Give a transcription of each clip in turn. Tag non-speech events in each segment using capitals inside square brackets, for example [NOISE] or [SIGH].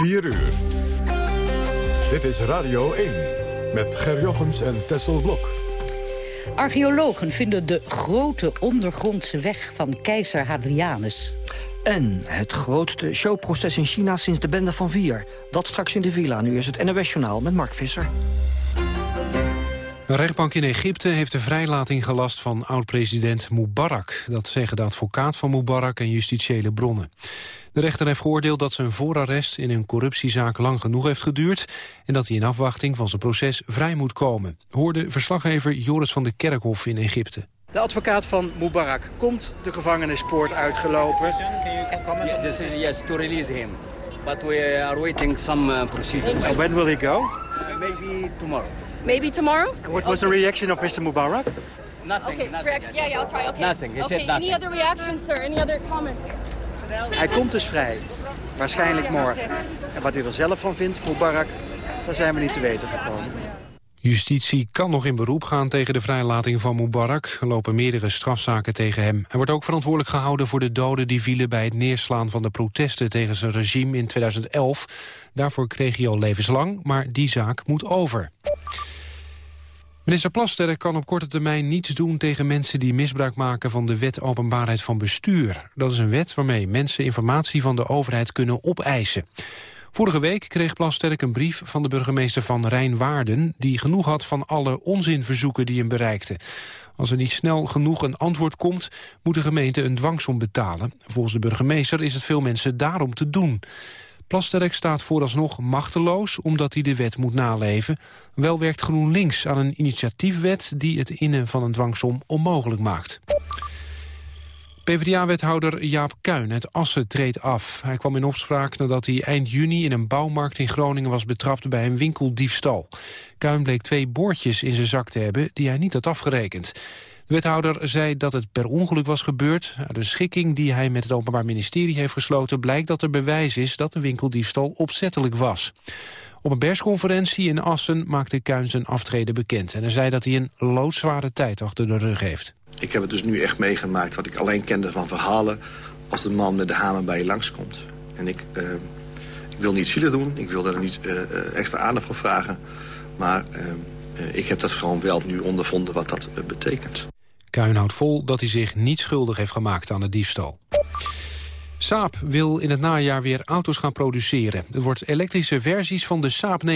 4 uur. Dit is Radio 1 met Ger Jochems en Tessel Blok. Archeologen vinden de grote ondergrondse weg van keizer Hadrianus. En het grootste showproces in China sinds de bende van vier. Dat straks in de villa. Nu is het NOS Journaal met Mark Visser. Een rechtbank in Egypte heeft de vrijlating gelast van oud-president Mubarak. Dat zeggen de advocaat van Mubarak en justitiële bronnen. De rechter heeft geoordeeld dat zijn voorarrest in een corruptiezaak lang genoeg heeft geduurd... en dat hij in afwachting van zijn proces vrij moet komen. Hoorde verslaggever Joris van de Kerkhof in Egypte. De advocaat van Mubarak komt de gevangenispoort uitgelopen. This is yes to release him, but we are waiting some uh, procedures. And when will he go? Uh, maybe tomorrow. Maybe tomorrow? And what was the reaction of Mr. Mubarak? Nothing. Okay, nothing. reaction. Yeah, yeah, I'll try. Okay. Nothing. He okay, said nothing. any other reactions, sir? Any other comments? Hij komt dus vrij. Waarschijnlijk morgen. En wat hij er zelf van vindt, Mubarak, daar zijn we niet te weten gekomen. Justitie kan nog in beroep gaan tegen de vrijlating van Mubarak. Er lopen meerdere strafzaken tegen hem. Hij wordt ook verantwoordelijk gehouden voor de doden die vielen... bij het neerslaan van de protesten tegen zijn regime in 2011. Daarvoor kreeg hij al levenslang, maar die zaak moet over. Minister Plasterk kan op korte termijn niets doen tegen mensen die misbruik maken van de wet openbaarheid van bestuur. Dat is een wet waarmee mensen informatie van de overheid kunnen opeisen. Vorige week kreeg Plasterk een brief van de burgemeester van Rijnwaarden... die genoeg had van alle onzinverzoeken die hem bereikten. Als er niet snel genoeg een antwoord komt, moet de gemeente een dwangsom betalen. Volgens de burgemeester is het veel mensen daarom te doen. Plasterk staat vooralsnog machteloos omdat hij de wet moet naleven. Wel werkt GroenLinks aan een initiatiefwet die het innen van een dwangsom onmogelijk maakt. PvdA-wethouder Jaap Kuin uit Assen treedt af. Hij kwam in opspraak nadat hij eind juni in een bouwmarkt in Groningen was betrapt bij een winkeldiefstal. Kuin bleek twee boordjes in zijn zak te hebben die hij niet had afgerekend. De wethouder zei dat het per ongeluk was gebeurd. Een schikking die hij met het Openbaar Ministerie heeft gesloten... blijkt dat er bewijs is dat de winkeldiefstal opzettelijk was. Op een persconferentie in Assen maakte Kuin zijn aftreden bekend. En hij zei dat hij een loodzware tijd achter de rug heeft. Ik heb het dus nu echt meegemaakt wat ik alleen kende van verhalen... als de man met de hamer bij je langskomt. En ik, uh, ik wil niet zielig doen, ik wil er niet uh, extra aandacht voor vragen... maar ik heb dat gewoon wel nu ondervonden wat dat betekent. Kuin houdt vol dat hij zich niet schuldig heeft gemaakt aan de diefstal. Saab wil in het najaar weer auto's gaan produceren. Het wordt elektrische versies van de Saab 9-3.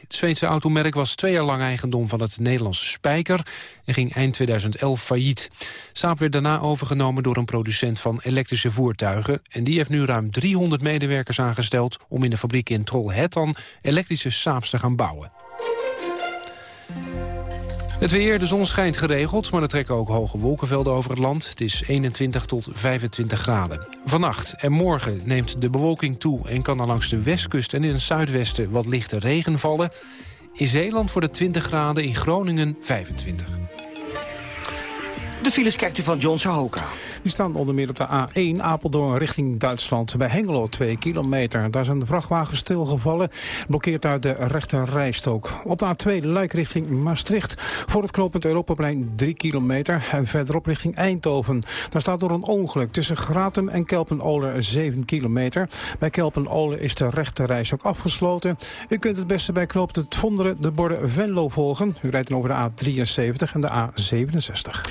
Het Zweedse automerk was twee jaar lang eigendom van het Nederlandse Spijker... en ging eind 2011 failliet. Saab werd daarna overgenomen door een producent van elektrische voertuigen... en die heeft nu ruim 300 medewerkers aangesteld... om in de fabriek in Trollhättan elektrische Saabs te gaan bouwen. Het weer, de zon schijnt geregeld, maar er trekken ook hoge wolkenvelden over het land. Het is 21 tot 25 graden. Vannacht en morgen neemt de bewolking toe... en kan er langs de westkust en in het zuidwesten wat lichte regen vallen. In Zeeland wordt het 20 graden, in Groningen 25. De files kijkt u van John Sahoka. Die staan onder meer op de A1 Apeldoorn richting Duitsland. Bij Hengelo 2 kilometer. Daar zijn de vrachtwagens stilgevallen. Blokkeert uit de rechter rijstok. Op de A2 Luik richting Maastricht. Voor het knooppunt Europaplein 3 kilometer. En verderop richting Eindhoven. Daar staat door een ongeluk tussen Gratum en Kelpen-Oler 7 kilometer. Bij Kelpen-Oler is de rechter rijstok afgesloten. U kunt het beste bij knooppunt Vonderen de borden Venlo volgen. U rijdt dan over de A73 en de A67.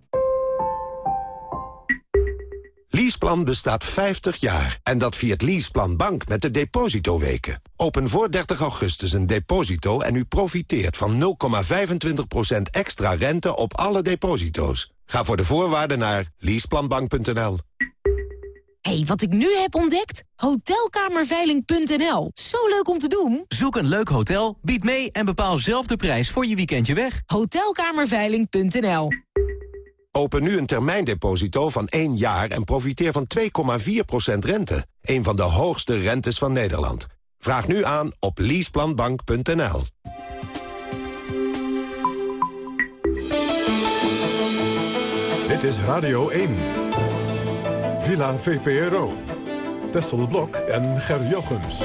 Leaseplan bestaat 50 jaar en dat via het Leaseplan Bank met de depositoweken. Open voor 30 augustus een deposito en u profiteert van 0,25% extra rente op alle deposito's. Ga voor de voorwaarden naar leaseplanbank.nl. hey, wat ik nu heb ontdekt? Hotelkamerveiling.nl. Zo leuk om te doen. Zoek een leuk hotel, bied mee en bepaal zelf de prijs voor je weekendje weg. Hotelkamerveiling.nl. Open nu een termijndeposito van 1 jaar en profiteer van 2,4% rente. Een van de hoogste rentes van Nederland. Vraag nu aan op leaseplanbank.nl. Dit is Radio 1. Villa VPRO. Tessel Blok en Ger Jochems.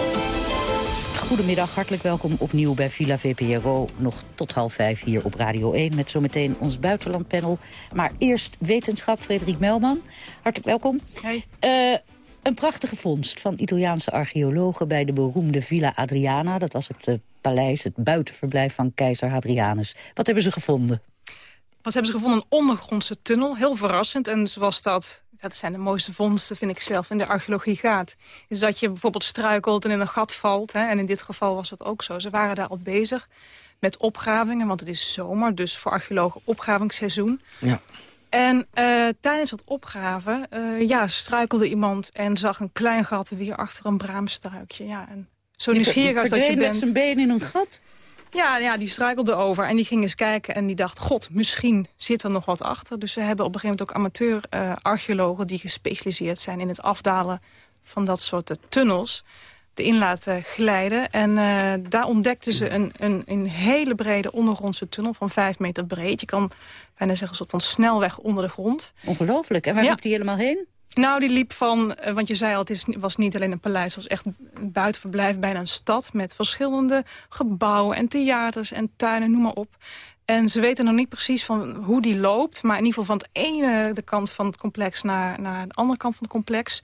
Goedemiddag, hartelijk welkom opnieuw bij Villa VPRO. Nog tot half vijf hier op Radio 1 met zometeen ons buitenlandpanel. Maar eerst wetenschap, Frederik Melman. Hartelijk welkom. Hey. Uh, een prachtige vondst van Italiaanse archeologen bij de beroemde Villa Adriana. Dat was het uh, paleis, het buitenverblijf van keizer Hadrianus. Wat hebben ze gevonden? Wat hebben ze gevonden? Een ondergrondse tunnel. Heel verrassend. En zoals dat, dat zijn de mooiste vondsten, vind ik zelf, in de archeologie gaat. Is dat je bijvoorbeeld struikelt en in een gat valt. Hè, en in dit geval was dat ook zo. Ze waren daar al bezig met opgravingen, want het is zomer. Dus voor archeologen opgravingsseizoen. Ja. En uh, tijdens het opgraven uh, ja, struikelde iemand en zag een klein gat weer achter een braamstruikje. Ja, en zo nieuwsgierig als dat je bent. met zijn been in een gat? Ja, ja, die struikelde over en die ging eens kijken en die dacht... god, misschien zit er nog wat achter. Dus we hebben op een gegeven moment ook amateur-archeologen... Uh, die gespecialiseerd zijn in het afdalen van dat soort uh, tunnels... erin laten glijden. En uh, daar ontdekten ze een, een, een hele brede ondergrondse tunnel van vijf meter breed. Je kan bijna zeggen, een soort van snelweg onder de grond. Ongelooflijk. En waar Ja. liep die helemaal heen? Nou, die liep van, eh, want je zei al, het is, was niet alleen een paleis, het was echt een buitenverblijf, bijna een stad met verschillende gebouwen en theaters en tuinen, noem maar op. En ze weten nog niet precies van hoe die loopt, maar in ieder geval van de ene de kant van het complex naar, naar de andere kant van het complex.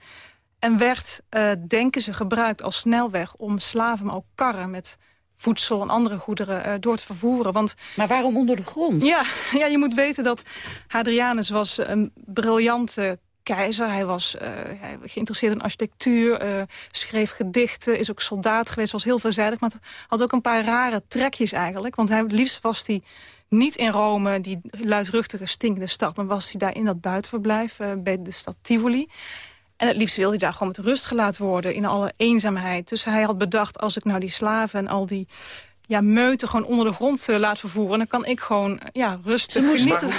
En werd, eh, denken ze, gebruikt als snelweg om slaven, maar ook karren met voedsel en andere goederen eh, door te vervoeren. Want, maar waarom onder de grond? Ja, [LAUGHS] ja, je moet weten dat Hadrianus was een briljante keizer. Hij was uh, hij geïnteresseerd in architectuur, uh, schreef gedichten, is ook soldaat geweest, was heel veelzijdig. Maar had ook een paar rare trekjes eigenlijk. Want hij, het liefst was hij niet in Rome, die luidruchtige, stinkende stad... maar was hij daar in dat buitenverblijf uh, bij de stad Tivoli. En het liefst wilde hij daar gewoon met rust gelaten worden in alle eenzaamheid. Dus hij had bedacht, als ik nou die slaven en al die ja, meuten gewoon onder de grond uh, laat vervoeren... dan kan ik gewoon ja, rustig genieten.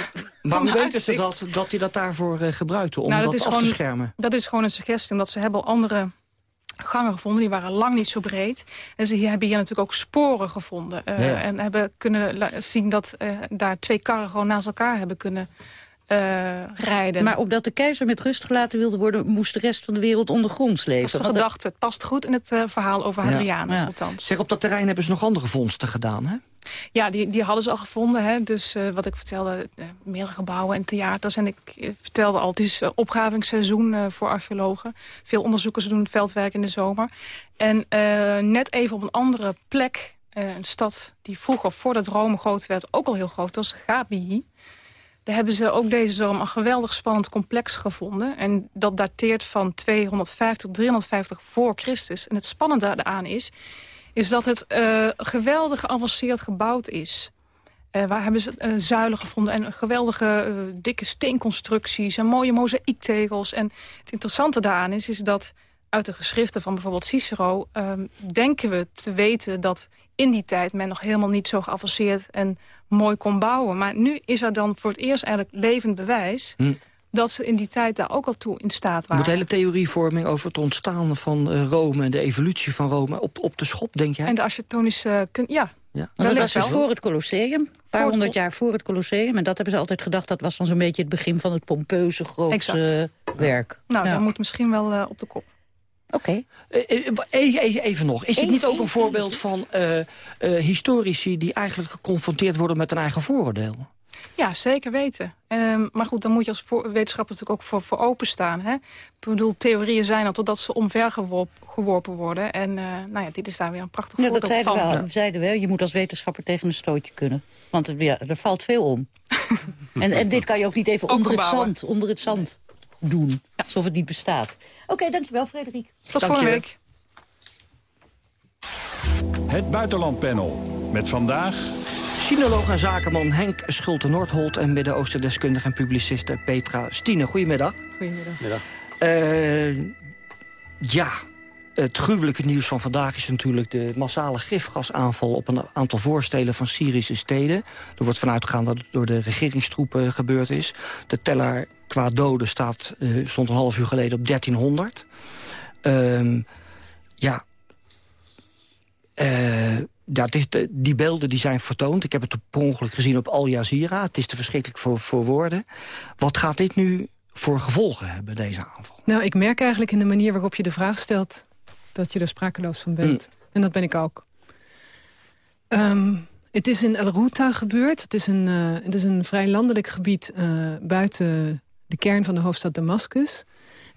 Maar hoe weten ze dat, dat hij dat daarvoor uh, gebruikte, om nou, dat, dat af gewoon, te schermen? Dat is gewoon een suggestie, omdat ze hebben al andere gangen gevonden. Die waren lang niet zo breed. En ze hebben hier natuurlijk ook sporen gevonden. Uh, Ja. En hebben kunnen zien dat uh, daar twee karren gewoon naast elkaar hebben kunnen uh, rijden. Maar omdat de keizer met rust gelaten wilde worden... moest de rest van de wereld ondergronds leven. Dat is de gedachte. Het past goed in het uh, verhaal over Hadrianus Ja. althans. Zeg, op dat terrein hebben ze nog andere vondsten gedaan, hè? Ja, die, die hadden ze al gevonden. Hè? Dus uh, wat ik vertelde, uh, meerdere gebouwen en theaters. En ik vertelde al, het is opgravingsseizoen voor archeologen. Veel onderzoekers doen veldwerk in de zomer. En net even op een andere plek, een stad die vroeger, voordat Rome groot werd... ook al heel groot was, Gabii. Daar hebben ze ook deze zomer een geweldig spannend complex gevonden. En dat dateert van 250 tot 350 voor Christus. En het spannende daaraan is is dat het uh, geweldig geavanceerd gebouwd is. Uh, waar hebben ze uh, zuilen gevonden en geweldige dikke steenconstructies... en mooie mozaïektegels. En het interessante daaraan is, is dat uit de geschriften van bijvoorbeeld Cicero... denken we te weten dat in die tijd men nog helemaal niet zo geavanceerd... en mooi kon bouwen. Maar nu is er dan voor het eerst eigenlijk levend bewijs... Hm dat ze in die tijd daar ook al toe in staat waren. Moet de hele theorievorming over het ontstaan van uh, Rome... en de evolutie van Rome op, op de schop, denk jij? En de architectonische... Ja. ja. Want dat was dus voor het Colosseum, een paar honderd jaar voor het Colosseum. En dat hebben ze altijd gedacht, dat was dan zo'n beetje het begin van het pompeuze, grootse uh, werk. Nou, ja. dat moet misschien wel uh, op de kop. Oké. Okay. Even nog. Is dit niet ook een voorbeeld van uh, historici... die eigenlijk geconfronteerd worden met een eigen vooroordeel? Ja, zeker weten. Um, maar goed, dan moet je als wetenschapper natuurlijk ook voor, voor openstaan. Hè? Ik bedoel, theorieën zijn al totdat ze omvergeworpen worden. En uh, nou ja, dit is daar weer een prachtig ja, voorbeeld dat zeiden van. We, al, zeiden we, je moet als wetenschapper tegen een stootje kunnen. Want ja, er valt veel om. [LAUGHS] en, en dit kan je ook niet even ook onder het, zand, onder het zand doen. Ja. Alsof het niet bestaat. Oké, okay, dankjewel Frederik. Tot volgende week. Het Buitenlandpanel. Met vandaag... Sinoloog en zakenman Henk Schulte-Noordholt... en Midden-Oosten-deskundige en publiciste Petra Stine. Goedemiddag. Goedemiddag. Uh, ja, het gruwelijke nieuws van vandaag is natuurlijk... de massale gifgasaanval op een aantal voorsteden van Syrische steden. Er wordt vanuit gegaan dat het door de regeringstroepen gebeurd is. De teller qua doden staat, uh, stond een half uur geleden op 1300. Uh, ja... Ja, het is die beelden die zijn vertoond. Ik heb het per ongeluk gezien op Al Jazeera. Het is te verschrikkelijk voor woorden. Wat gaat dit nu voor gevolgen hebben, deze aanval? Nou, ik merk eigenlijk in de manier waarop je de vraag stelt... dat je er sprakeloos van bent. En dat ben ik ook. Ehm, het is in El Routa gebeurd. Het is een, eh, het is een vrij landelijk gebied uh, buiten de kern van de hoofdstad Damascus.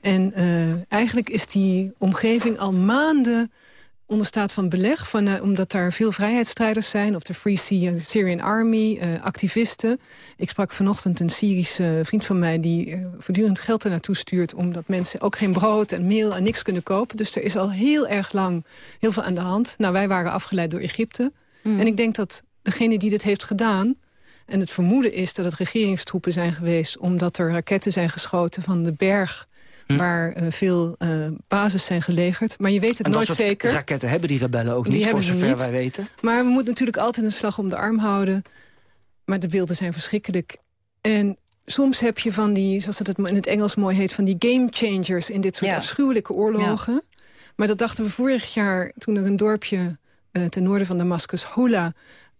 En uh, eigenlijk is die omgeving al maanden onder staat van beleg. Van, uh, omdat daar veel vrijheidsstrijders zijn. Of de Free Syrian Army, uh, activisten. Ik sprak vanochtend een Syrische vriend van mij... die voortdurend geld er naartoe stuurt... omdat mensen ook geen brood en meel en niks kunnen kopen. Dus er is al heel erg lang heel veel aan de hand. Nou, wij waren afgeleid door Egypte. Mm. En ik denk dat degene die dit heeft gedaan... en het vermoeden is dat het regeringstroepen zijn geweest... omdat er raketten zijn geschoten van de berg Hm? waar uh, veel uh, bases zijn gelegerd. Maar je weet het en nooit zeker. raketten hebben die rebellen ook niet, voor zover wij weten. Maar we moeten natuurlijk altijd een slag om de arm houden. Maar de beelden zijn verschrikkelijk. En soms heb je van die, zoals het in het Engels mooi heet... van die game changers in dit soort ja. afschuwelijke oorlogen. Ja. Maar dat dachten we vorig jaar toen er een dorpje uh, ten noorden van Damascus, Hula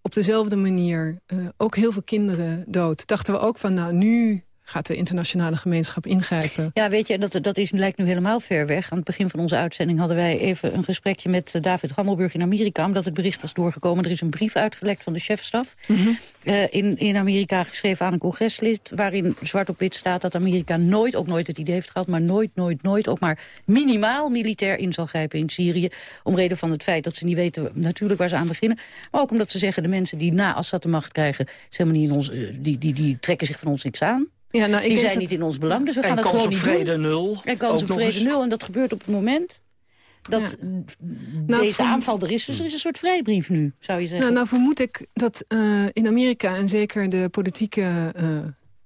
op dezelfde manier uh, ook heel veel kinderen dood. Dachten we ook van, nou, nu gaat de internationale gemeenschap ingrijpen. Ja, weet je, dat, dat is, lijkt nu helemaal ver weg. Aan het begin van onze uitzending hadden wij even een gesprekje met uh, David Gammelburg in Amerika... omdat het bericht was doorgekomen. Er is een brief uitgelekt van de chefstaf mm -hmm. uh, in, in Amerika geschreven aan een congreslid... waarin zwart op wit staat dat Amerika nooit, ook nooit het idee heeft gehad... maar nooit, nooit, nooit ook maar minimaal militair in zal grijpen in Syrië... om reden van het feit dat ze niet weten natuurlijk waar ze aan beginnen... maar ook omdat ze zeggen de mensen die na Assad de macht krijgen... Zijn niet in ons, uh, die, die, die trekken zich van ons niks aan... Ja, nou, ik die zijn dat... niet in ons belang, dus we gaan en het gewoon niet vrede doen. nul. En kans op vrede eens... nul. En dat gebeurt op het moment dat ja. nou, deze aanval er is. Dus er is een soort vrijbrief nu, zou je zeggen. Nou, nou vermoed ik dat uh, in Amerika en zeker de politieke... Uh,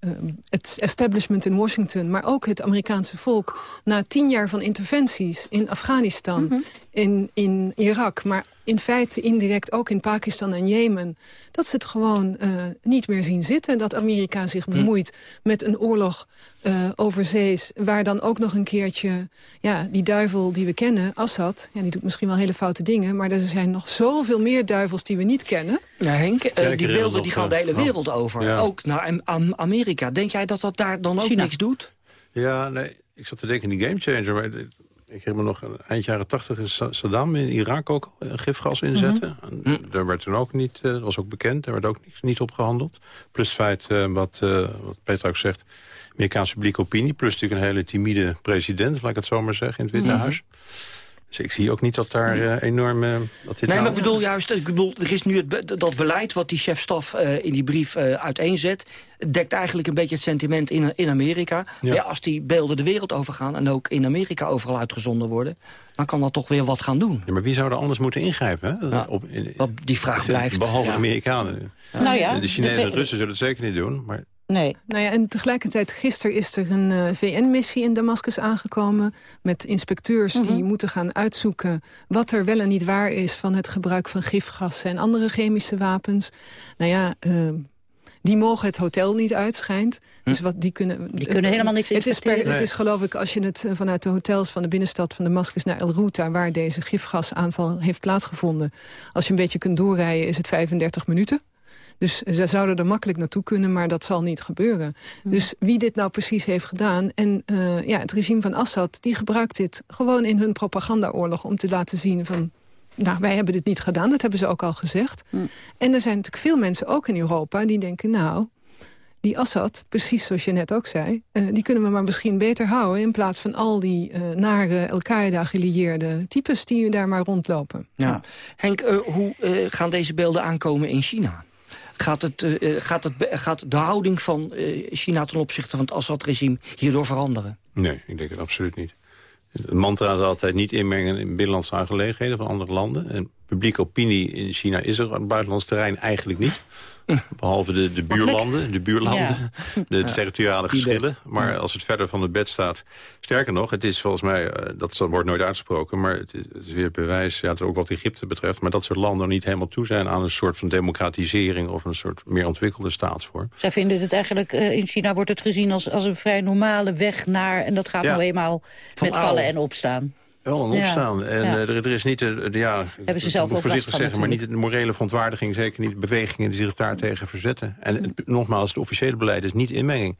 uh, het establishment in Washington, maar ook het Amerikaanse volk... na tien jaar van interventies in Afghanistan, mm -hmm. In, in Irak... maar in feite indirect ook in Pakistan en Jemen... dat ze het gewoon uh, niet meer zien zitten. Dat Amerika zich bemoeit hm. met een oorlog uh, overzees... waar dan ook nog een keertje ja, die duivel die we kennen, Assad... Ja, die doet misschien wel hele foute dingen... maar er zijn nog zoveel meer duivels die we niet kennen. Ja, Henk, uh, ja, die beelden die gaan de hele wereld over. Ja. Ook naar Amerika. Denk jij dat dat daar dan ook China. niks doet? Ja, nee, ik zat te denken in die gamechanger... maar ik heb me nog eind jaren tachtig in Saddam in Irak ook gifgas inzetten. Mm -hmm. Daar werd toen ook niet, dat was ook bekend, daar werd ook niks, niet op gehandeld. Plus het feit, uh, wat, wat Peter ook zegt, Amerikaanse publieke opinie. Plus natuurlijk een hele timide president, laat ik het zo maar zeggen, in het Witte mm -hmm. Huis. Dus ik zie ook niet dat daar uh, enorm... Uh, dat dit nee, nou... maar ik bedoel juist, ik bedoel, er is nu het be dat beleid wat die chefstaf uh, in die brief uiteenzet... dekt eigenlijk een beetje het sentiment in, in Amerika. Ja. ja. als die beelden de wereld overgaan en ook in Amerika overal uitgezonden worden... dan kan dat toch weer wat gaan doen. Ja, maar wie zou er anders moeten ingrijpen? Hè? Ja, Op, in, die vraag blijft. Behalve de Amerikanen. Nou ja, de Chinezen en de Russen zullen het zeker niet doen, maar... Nee. Nou ja, en tegelijkertijd, gisteren is er een uh, VN-missie in Damascus aangekomen... met inspecteurs mm -hmm. die moeten gaan uitzoeken wat er wel en niet waar is... van het gebruik van gifgassen en andere chemische wapens. Nou ja... Uh, die mogen het hotel niet uitschijnt. Hm. Dus wat, die kunnen, die kunnen helemaal niks het is, per, nee. het is geloof ik, als je het vanuit de hotels van de binnenstad van Damascus naar El Routa... waar deze gifgasaanval heeft plaatsgevonden... als je een beetje kunt doorrijden, is het 35 minuten. Dus ze zouden er makkelijk naartoe kunnen, maar dat zal niet gebeuren. Ja. Dus wie dit nou precies heeft gedaan... en uh, ja, het regime van Assad, die gebruikt dit gewoon in hun propagandaoorlog... om te laten zien van, nou, wij hebben dit niet gedaan. Dat hebben ze ook al gezegd. Ja. En er zijn natuurlijk veel mensen, ook in Europa, die denken... nou, die Assad, precies zoals je net ook zei... Uh, die kunnen we maar misschien beter houden... in plaats van al die uh, nare Al-Qaeda-gelieerde types... die daar maar rondlopen. Ja. Henk, uh, hoe gaan deze beelden aankomen in China? Gaat, het, uh, gaat, het, gaat de houding van uh, China ten opzichte van het Assad-regime hierdoor veranderen? Nee, ik denk het absoluut niet. Het mantra is altijd niet inmengen in binnenlandse aangelegenheden van andere landen. En publieke opinie in China is er op buitenlands terrein eigenlijk niet. Behalve de, de buurlanden, de buurlanden, ja. de ja. territoriale geschillen. Maar als het verder van het bed staat... Sterker nog, het is volgens mij, uh, dat wordt nooit uitgesproken... maar het is, het is weer bewijs, ja, ook wat Egypte betreft... maar dat soort landen niet helemaal toe zijn aan een soort van democratisering... of een soort meer ontwikkelde staatsvorm. Zij vinden het eigenlijk, uh, in China wordt het gezien als, als een vrij normale weg naar... en dat gaat ja. nou eenmaal van met vallen en opstaan. Wel een Ja. opstaan. En Ja. eh, er, er is niet, de, de- ja, Hebben ze zelf ook voorzichtig zeggen, maar niet de morele verontwaardiging, zeker niet de bewegingen die zich daartegen verzetten. En het- nogmaals, het officiële beleid is niet inmenging.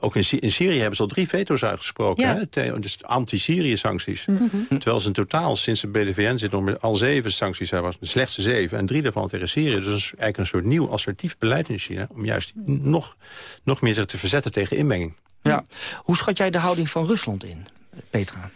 Ook in, Sy- in Syrië hebben ze al drie veto's uitgesproken. Ja. Hè? Dus anti-Syrië-sancties. Mhm. Terwijl ze in totaal sinds de BDVN zit nog met al zeven sancties hebben. De slechtste zeven. En drie daarvan tegen Syrië. Dus dat is eigenlijk een soort nieuw assertief beleid in China. Om juist nog, nog meer zich te verzetten tegen inmenging. Ja. Hoe schat jij de houding van Rusland in, Petra?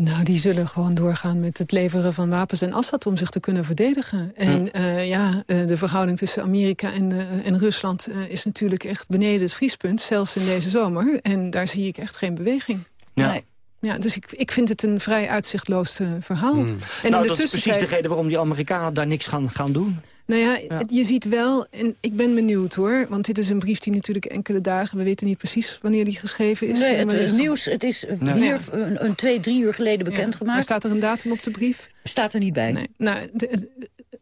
Nou, die zullen gewoon doorgaan met het leveren van wapens en Assad... om zich te kunnen verdedigen. En ja, ja eh, de verhouding tussen Amerika en, eh, en Rusland... eh, is natuurlijk echt beneden het vriespunt, zelfs in deze zomer. En daar zie ik echt geen beweging. Ja. Nee. Ja, dus ik, ik vind het een vrij uitzichtloos eh, verhaal. Hmm. En nou, in de dat is precies de reden waarom die Amerikanen daar niks gaan, gaan doen. Nou ja, je ziet wel, en ik ben benieuwd hoor... want dit is een brief die natuurlijk enkele dagen... we weten niet precies wanneer die geschreven is. Nee, het, maar er is- nieuws, het is Ja. hier Ja. een, een twee, drie uur geleden Ja. bekendgemaakt. Maar staat er een datum op de brief? Staat er niet bij. Nee. Nou, de-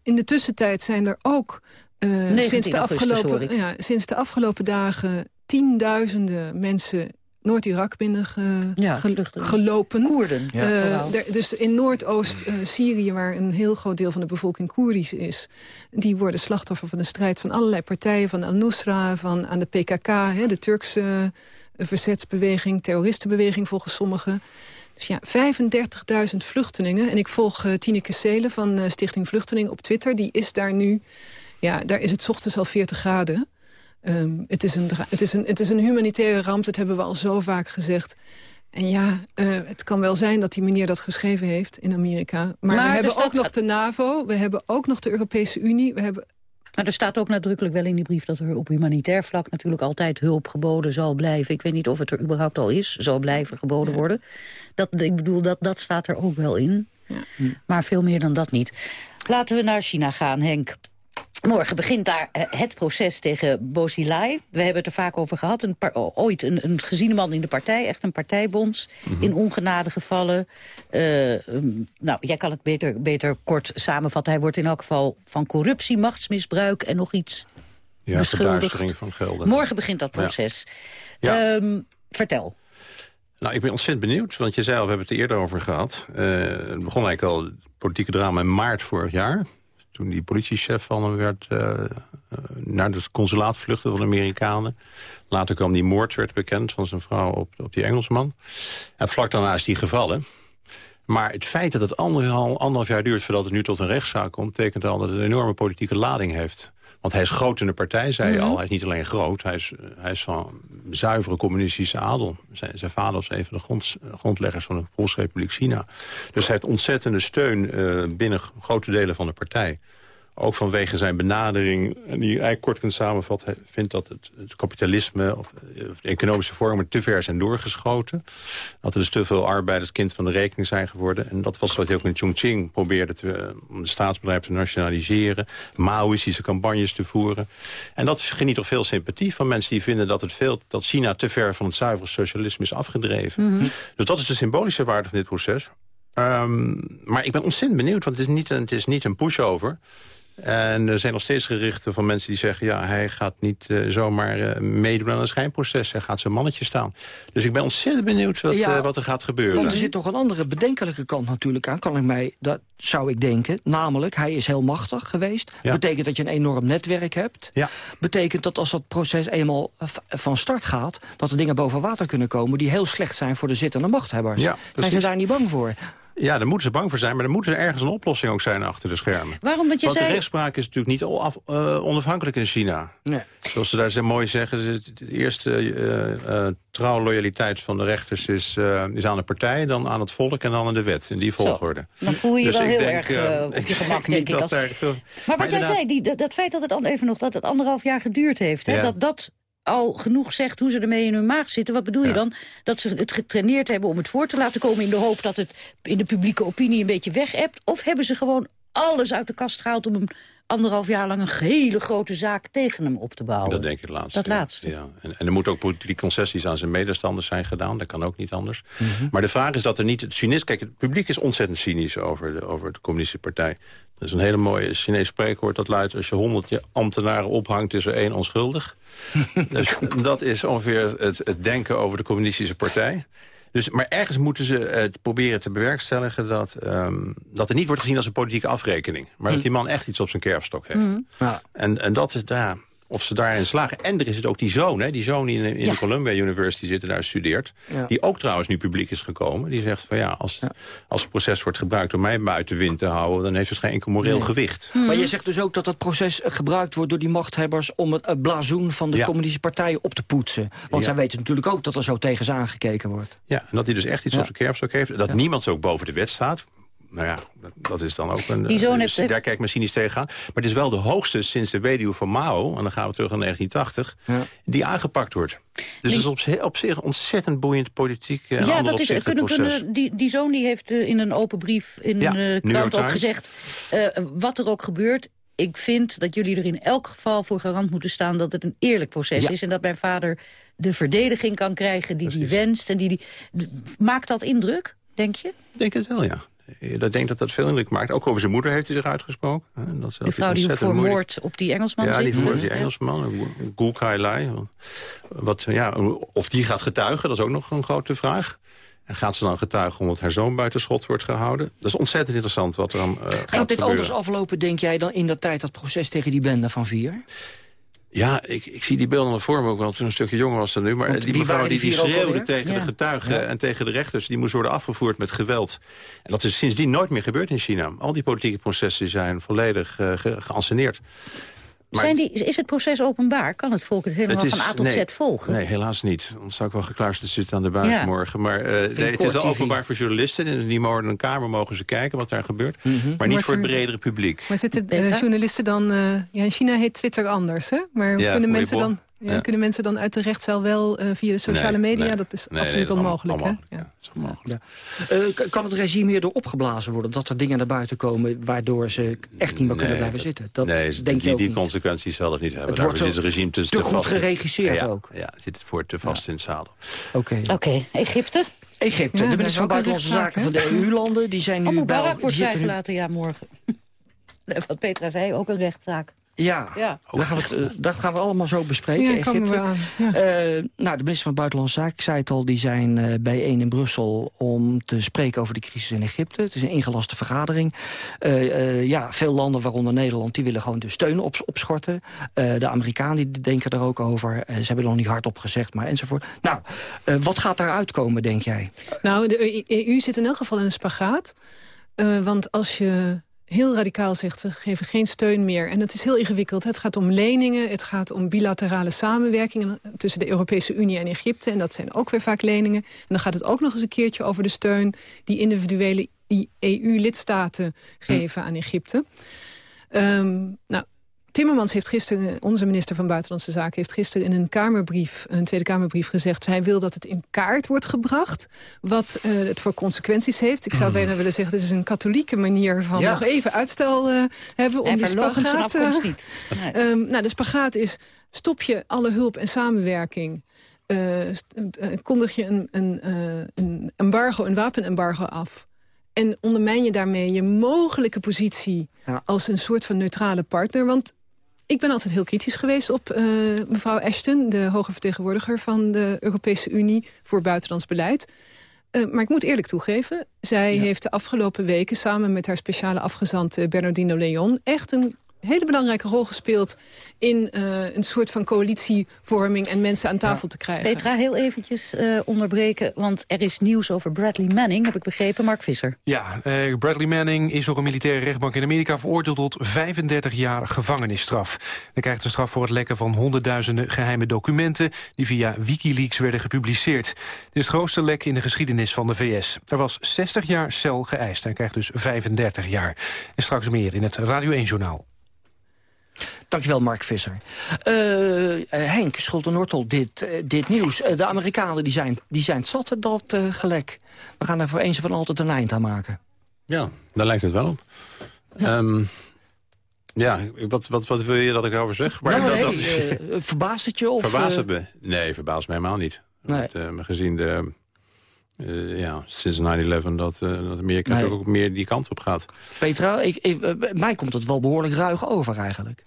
in de tussentij zijn er ook eh, 19 sinds, de afgelopen, ja, sinds de afgelopen dagen tienduizenden mensen Noord-Irak binnen ge- Ja, ge- vluchtelingen. gelopen. Koerden, Eh, dus in Noordoost-Syrië, waar een heel groot deel van de bevolking Koerdisch is... die worden slachtoffer van de strijd van allerlei partijen... van Al-Nusra, van aan de PKK, hè, de Turkse eh, verzetsbeweging... terroristenbeweging volgens sommigen. Dus ja, 35.000 vluchtelingen. En ik volg uh, Tineke Seelen van Stichting Vluchteling op Twitter. Die is daar nu... Ja, daar is het ochtends al 40 graden. Um, het, is een, het, is een, het is een humanitaire ramp, dat hebben we al zo vaak gezegd. En ja, uh, het kan wel zijn dat die meneer dat geschreven heeft in Amerika. Maar, Maar we hebben staat- ook nog de NAVO, we hebben ook nog de Europese Unie. We hebben Maar er staat ook nadrukkelijk wel in die brief dat er op humanitair vlak natuurlijk altijd hulp geboden zal blijven. Ik weet niet of het er überhaupt al is, zal blijven geboden worden. Dat, ik bedoel, dat, dat staat er ook wel in. Maar veel meer dan dat niet. Laten we naar China gaan, Henk. Morgen begint daar eh, het proces tegen Bozilai. We hebben het er vaak over gehad. Een par- ooit een, een geziene man in de partij, echt een partijbonds. In ongenade gevallen. Eh, um, nou, jij kan het beter, beter kort samenvatten. Hij wordt in elk geval van corruptie, machtsmisbruik en nog iets Ja, beschuldigd. van gelden. Morgen begint dat proces. Ja. Ehm, vertel. Nou, ik ben ontzettend benieuwd, want je zei al, we hebben het er eerder over gehad. Uh, het begon eigenlijk al, het politieke drama in maart vorig jaar. Toen die politiechef van hem werd uh, uh, naar het consulaat vluchten van de Amerikanen. Later kwam die moord, werd bekend, van zijn vrouw op, op die Engelsman. En vlak daarna is die gevallen. Maar het feit dat het anderhalf, anderhalf jaar duurt voordat het nu tot een rechtszaak komt... betekent al dat het een enorme politieke lading heeft. Want hij is groot in de partij, zei je Mhm. al. Hij is niet alleen groot, hij is, hij is van zuivere communistische adel. Zijn, zijn vader was een van de grond, grondleggers van de Volksrepubliek China. Dus hij heeft ontzettende steun uh, binnen grote delen van de partij. Ook vanwege zijn benadering, en die eigenlijk kort kunt samenvatten... vindt dat het, het kapitalisme of de economische vormen te ver zijn doorgeschoten. Dat er dus te veel arbeid het kind van de rekening zijn geworden. En dat was wat hij ook in Chongqing probeerde te, om de staatsbedrijf te nationaliseren. Maoïstische campagnes te voeren. En dat geniet toch veel sympathie van mensen die vinden dat, het veel, dat China te ver van het zuivere socialisme is afgedreven. Mhm. Dus dat is de symbolische waarde van dit proces. Um, maar ik ben ontzettend benieuwd, want het is niet een, het is niet een pushover. En er zijn nog steeds gerichten van mensen die zeggen... ja, hij gaat niet uh, zomaar uh, meedoen aan een schijnproces. Hij gaat zijn mannetje staan. Dus ik ben ontzettend benieuwd wat, Ja, uh, wat er gaat gebeuren. Want er zit toch een andere bedenkelijke kant natuurlijk aan, kan ik mij, dat zou ik denken. Namelijk, hij is heel machtig geweest. Ja. Betekent dat je een enorm netwerk hebt. Ja. Betekent dat als dat proces eenmaal van start gaat... dat er dingen boven water kunnen komen die heel slecht zijn voor de zittende machthebbers. Zijn ze daar niet bang voor? Ja, daar moeten ze bang voor zijn, maar er moet er ergens een oplossing ook zijn achter de schermen. Waarom? Want je Want zei... de rechtspraak is natuurlijk niet af, uh, onafhankelijk in China. Nee. Zoals ze daar zo mooi zeggen, de eerste uh, uh, trouwloyaliteit van de rechters is, is aan de partij, dan aan het volk en dan aan de wet. In die volgorde. Zo, dan voel je je dus wel heel denk, erg op je gemak, denk niet ik. Als... Veel... Maar, maar wat jij zei, die, dat, dat feit dat het, even nog, dat het anderhalf jaar geduurd heeft, hè, ja. dat dat al genoeg zegt hoe ze ermee in hun maag zitten. Wat bedoel je dan? Dat ze het getraineerd hebben om het voor te laten komen... in de hoop dat het in de publieke opinie een beetje weg Of hebben ze gewoon alles uit de kast gehaald... om een anderhalf jaar lang een hele grote zaak tegen hem op te bouwen? Dat denk ik het laatste. Dat ja. laatste. Ja. En, en er moeten ook politieke concessies aan zijn medestanders zijn gedaan. Dat kan ook niet anders. Maar de vraag is dat er niet het cynisme... Kijk, het publiek is ontzettend cynisch over de, over de communistische partij. Er is een hele mooie Chinees spreekwoord dat luidt... als je honderd ambtenaren ophangt, is er één onschuldig. [LAUGHS] dus dat is ongeveer het, het denken over de communistische partij. Dus, maar ergens moeten ze het proberen te bewerkstelligen... Dat, ehm, dat het niet wordt gezien als een politieke afrekening. Maar dat die man echt iets op zijn kerfstok heeft. Mm. Ja. En, en dat is daar... Of ze daarin slagen. En er is het ook die zoon, hè, die zoon die in, in Ja. de Columbia University zit en daar studeert. Ja. Die ook trouwens nu publiek is gekomen. Die zegt van ja, als, als het proces wordt gebruikt om mij buiten wind te houden... dan heeft het geen enkel moreel Nee. gewicht. Maar je zegt dus ook dat het proces eh, gebruikt wordt door die machthebbers... om het eh, blazoen van de communistische partijen op te poetsen. Want zij weten natuurlijk ook dat er zo tegen ze aangekeken wordt. Ja, en dat hij dus echt iets op zijn kerfstok heeft. Dat niemand zo ook boven de wet staat. Nou ja, dat, dat is dan ook een... Die zoon eh, heeft- Daar kijkt men cynisch tegenaan. Maar het is wel de hoogste sinds de weduwe van Mao... en dan gaan we terug naar 1980... Ja. die aangepakt wordt. Dus het is op, zich- op zich ontzettend boeiend politiek... eh, en ja, andere dat is kunnen, proces. kunnen, die, die zoon die heeft eh, in een open brief in Ja, de krant ook gezegd... eh, wat er ook gebeurt, ik vind dat jullie er in elk geval voor garant moeten staan... dat het een eerlijk proces Ja. is en dat mijn vader de verdediging kan krijgen die hij wenst. En die, die, maakt dat indruk, denk je? Ik denk het wel, ja. Ik denk dat dat veel indruk maakt. Ook over zijn moeder heeft hij zich uitgesproken. hè, Dat De dat vrouw is die ontzettend voor moeilijk. moord op die Engelsman Ja, zit. die, voor, die. Engelsman, Gul Kai Lai. Wat, ja, of die gaat getuigen, dat is ook nog een grote vraag. En gaat ze dan getuigen omdat haar zoon buiten schot wordt gehouden? Dat is ontzettend interessant wat er dan uh, gaat Gaat dit gebeuren. anders aflopen, denk jij, dan in dat tijd dat proces tegen die bende van vier? Ja, ik, ik zie die beelden voor me ook wel toen een stukje jonger was dan nu. Maar Want die mevrouw die, die schreeuwde tegen Ja. de getuigen Ja. en tegen de rechters... die moest worden afgevoerd met geweld. En dat is sindsdien nooit meer gebeurd in China. Al die politieke processen zijn volledig uh, ge geanceneerd. Maar Zijn die, is het proces openbaar? Kan het volk het helemaal van A tot nee, Z volgen? Nee, helaas niet. Dan zou ik wel gekluisterd zitten aan de buis Ja. morgen. Maar uh, nee, het is wel openbaar voor journalisten. En die in een kamer mogen ze kijken wat daar gebeurt. Mhm. Maar niet voor het er- bredere publiek. Maar zitten eh, journalisten dan... eh, ja, in China heet Twitter anders, hè? Maar Ja, kunnen, mensen dan, ja, Ja. kunnen mensen dan uit de rechtszaal wel eh, via de sociale Nee, media? nee. Dat is Nee, nee, absoluut onmogelijk, allemaal- hè? Ja. Ja, dat is onmogelijk. Eh, kan het regime hierdoor opgeblazen worden? Dat er dingen naar buiten komen waardoor ze echt niet meer kunnen blijven dat- zitten? Dat nee, denk die, je ook die niet. consequenties zal het niet hebben. Het wordt zit het regime te, te goed vast. geregisseerd ja, ook. Ja, zit het voor te vast in het zadel. Oké. Oké, Egypte. Egypte, Ja, de minister is van Buitenlandse Zaken van de EU-landen... die zijn nu Oh. Mubarak die wordt vrijgelaten, ja, morgen. [LAUGHS] Wat Petra zei, ook een rechtszaak. Ja, Ja. Daar, gaan we eh, dat gaan we allemaal zo bespreken. Ja, Egypte. we aan. Ja. Eh, nou, de minister van Buitenlandse Zaken, ik zei het al, die zijn eh, bijeen in Brussel om te spreken over de crisis in Egypte. Het is een ingelaste vergadering. Eh, eh, ja, veel landen, waaronder Nederland, die willen gewoon de steun op, opschorten. Eh, de Amerikanen die denken er ook over. Ze hebben er nog niet hardop gezegd, maar enzovoort. Nou, eh, wat gaat daaruit komen, denk jij? Nou, de EU zit in elk geval in een spagaat. Eh, want als je heel radicaal zegt, we geven geen steun meer... en het is heel ingewikkeld. Het gaat om leningen, het gaat om bilaterale samenwerkingen... tussen de Europese Unie en Egypte. En dat zijn ook weer vaak leningen. En dan gaat het ook nog eens een keertje over de steun... die individuele EU-lidstaten geven aan Egypte. Ehm, nou, Timmermans heeft gisteren, onze minister van Buitenlandse Zaken... heeft gisteren in een Kamerbrief, een Tweede Kamerbrief gezegd... hij wil dat het in kaart wordt gebracht wat eh, het voor consequenties heeft. Ik zou bijna willen zeggen, dit is een katholieke manier van Ja. nog even uitstel eh, hebben... om die spagaat... niet. Nee. [LAUGHS] Ehm, nou, de spagaat is, stop je alle hulp en samenwerking... kondig je een, een, eh, een embargo, een wapenembargo af... en ondermijn je daarmee je mogelijke positie... Ja. als een soort van neutrale partner. Want ik ben altijd heel kritisch geweest op eh, mevrouw Ashton... de hoge vertegenwoordiger van de Europese Unie voor buitenlands beleid... Eh, maar ik moet eerlijk toegeven, zij heeft de afgelopen weken... samen met haar speciale afgezant Bernardino Leon... echt een hele belangrijke rol gespeeld... in eh, een soort van coalitievorming en mensen aan tafel te krijgen. Petra, heel eventjes eh, onderbreken, want er is nieuws over Bradley Manning, heb ik begrepen. Mark Visser. Ja, eh, Bradley Manning is door een militaire rechtbank in Amerika veroordeeld tot 35 jaar gevangenisstraf. Hij krijgt een straf voor het lekken van honderdduizenden geheime documenten die via Wikileaks werden gepubliceerd. Dit is het grootste lek in de geschiedenis van de VS. Er was 60 jaar cel geëist. Hij krijgt dus 35 jaar. En straks meer in het Radio 1-journaal. Dankjewel, Mark Visser. Eh, Henk Schulte-Nortel, dit, eh, dit nieuws. De Amerikanen die zijn, die zijn het zat, dat gelek. We gaan er voor eens en van altijd een eind aan maken. Ja, daar lijkt het wel op. Ja, ja wat, wat, wat wil je dat ik erover zeg? Maar dat, nee, dat, verbaast het je? Of, verbaast het me? Nee, verbaast me helemaal niet. Nee. Want, gezien de, eh, ja, sinds 9-11 dat, eh, dat Amerika Nee. ook meer die kant op gaat. Petra, ik, ik, eh, bij mij komt het wel behoorlijk ruig over eigenlijk.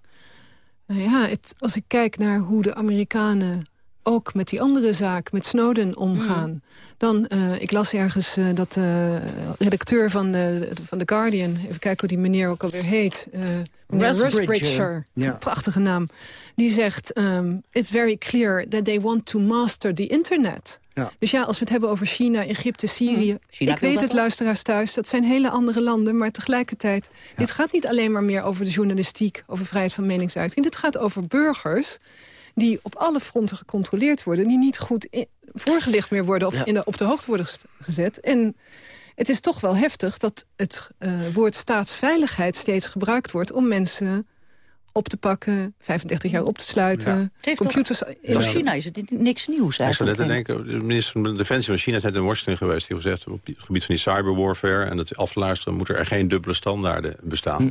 Nou ja, het, als ik kijk naar hoe de Amerikanen ook met die andere zaak, met Snowden, omgaan... Mm. dan, uh, ik las ergens uh, dat de redacteur van de, van The Guardian... even kijken hoe die meneer ook alweer heet... Uh, Rusbridger, ja. prachtige naam. Die zegt, um, it's very clear that they want to master the internet. Ja. Dus ja, als we het hebben over China, Egypte, Syrië... China ik weet het, luisteraars thuis, dat zijn hele andere landen... maar tegelijkertijd, ja. dit gaat niet alleen maar meer over de journalistiek... over vrijheid van meningsuiting. Dit gaat over burgers die op alle fronten gecontroleerd worden... die niet goed voorgelicht meer worden of ja. in de, op de hoogte worden gezet. En het is toch wel heftig dat het uh, woord staatsveiligheid steeds gebruikt wordt... om mensen op te pakken, 35 jaar op te sluiten. Ja. Computers in China is het niks nieuws eigenlijk. Ik zou net te denken, de minister van Defensie van China is net in Washington geweest. Die heeft gezegd, op het gebied van die cyberwarfare... en het afluisteren moeten er geen dubbele standaarden bestaan. Hm.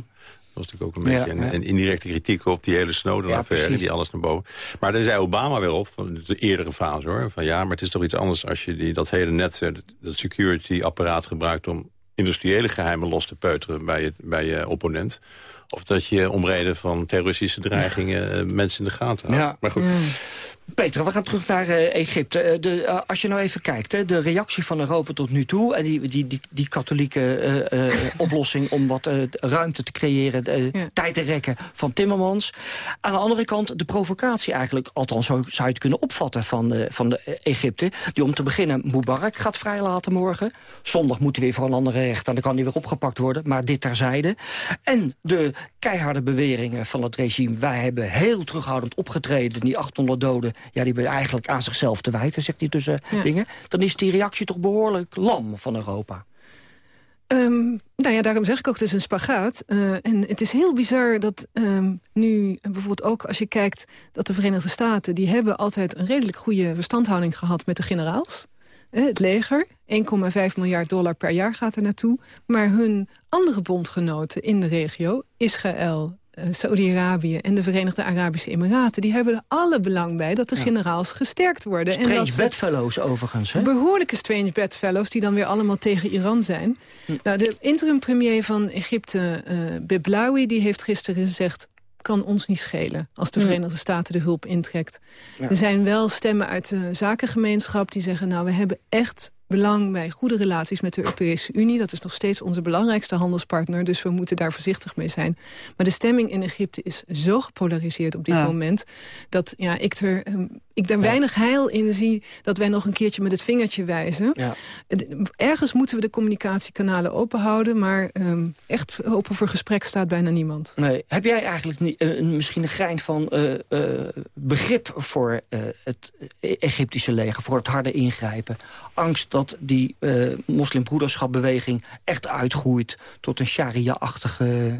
Dat was natuurlijk ook een beetje ja, een, een, indirecte kritiek op die hele Snowden-affaire, die alles naar boven. Maar dan zei Obama weer op, van de eerdere fase hoor, van ja, maar het is toch iets anders als je die, dat hele net, dat security-apparaat gebruikt om industriële geheimen los te peuteren bij je, bij je opponent. Of dat je om reden van terroristische dreigingen ja. mensen in de gaten houdt. Ja. Maar goed. Peter, we gaan terug naar uh, Egypte. Uh, de, uh, als je nou even kijkt, hè, de reactie van Europa tot nu toe... en die, die, die, die katholieke oplossing om wat ruimte te creëren... Ja. tijd te rekken van Timmermans. Aan de andere kant de provocatie eigenlijk... althans zo zou je het kunnen opvatten van, de, van de Egypte... die om te beginnen Mubarak gaat vrijlaten morgen. Zondag moet hij weer voor een andere rechter... en dan kan hij weer opgepakt worden, maar dit terzijde. En de keiharde beweringen van het regime... wij hebben heel terughoudend opgetreden, die 800 doden ja, die hebben eigenlijk aan zichzelf te wijten, zegt hij tussen ja. dingen. Dan is die reactie toch behoorlijk lam van Europa. Um, nou ja, daarom zeg ik ook, het is een spagaat. Uh, en het is heel bizar dat um, nu, bijvoorbeeld ook als je kijkt... dat de Verenigde Staten, die hebben altijd een redelijk goede verstandhouding gehad met de generaals. Eh, het leger, 1,5 miljard dollar per jaar gaat er naartoe. Maar hun andere bondgenoten in de regio, Israël, Saudi-Arabië en de Verenigde Arabische Emiraten... die hebben er alle belang bij dat de ja. generaals gesterkt worden. Strange en dat bedfellows overigens, hè? Behoorlijke strange bedfellows die dan weer allemaal tegen Iran zijn. Hm. Nou, de interim-premier van Egypte, uh, die heeft gisteren gezegd kan ons niet schelen als de Verenigde Staten de hulp intrekt. Ja. Er zijn wel stemmen uit de zakengemeenschap die zeggen... nou, we hebben echt belang bij goede relaties met de Europese Unie. Dat is nog steeds onze belangrijkste handelspartner, dus we moeten daar voorzichtig mee zijn. Maar de stemming in Egypte is zo gepolariseerd op dit ja. moment... dat ja, ik er, ik er weinig heil in zie dat wij nog een keertje met het vingertje wijzen. Ja. Ergens moeten we de communicatiekanalen open houden... maar um, echt open voor gesprek staat bijna niemand. Nee. Heb jij eigenlijk niet, uh, misschien een grein van uh, uh, begrip voor het Egyptische leger... voor het harde ingrijpen? Angst dat die moslimbroederschapbeweging echt uitgroeit... tot een sharia-achtige...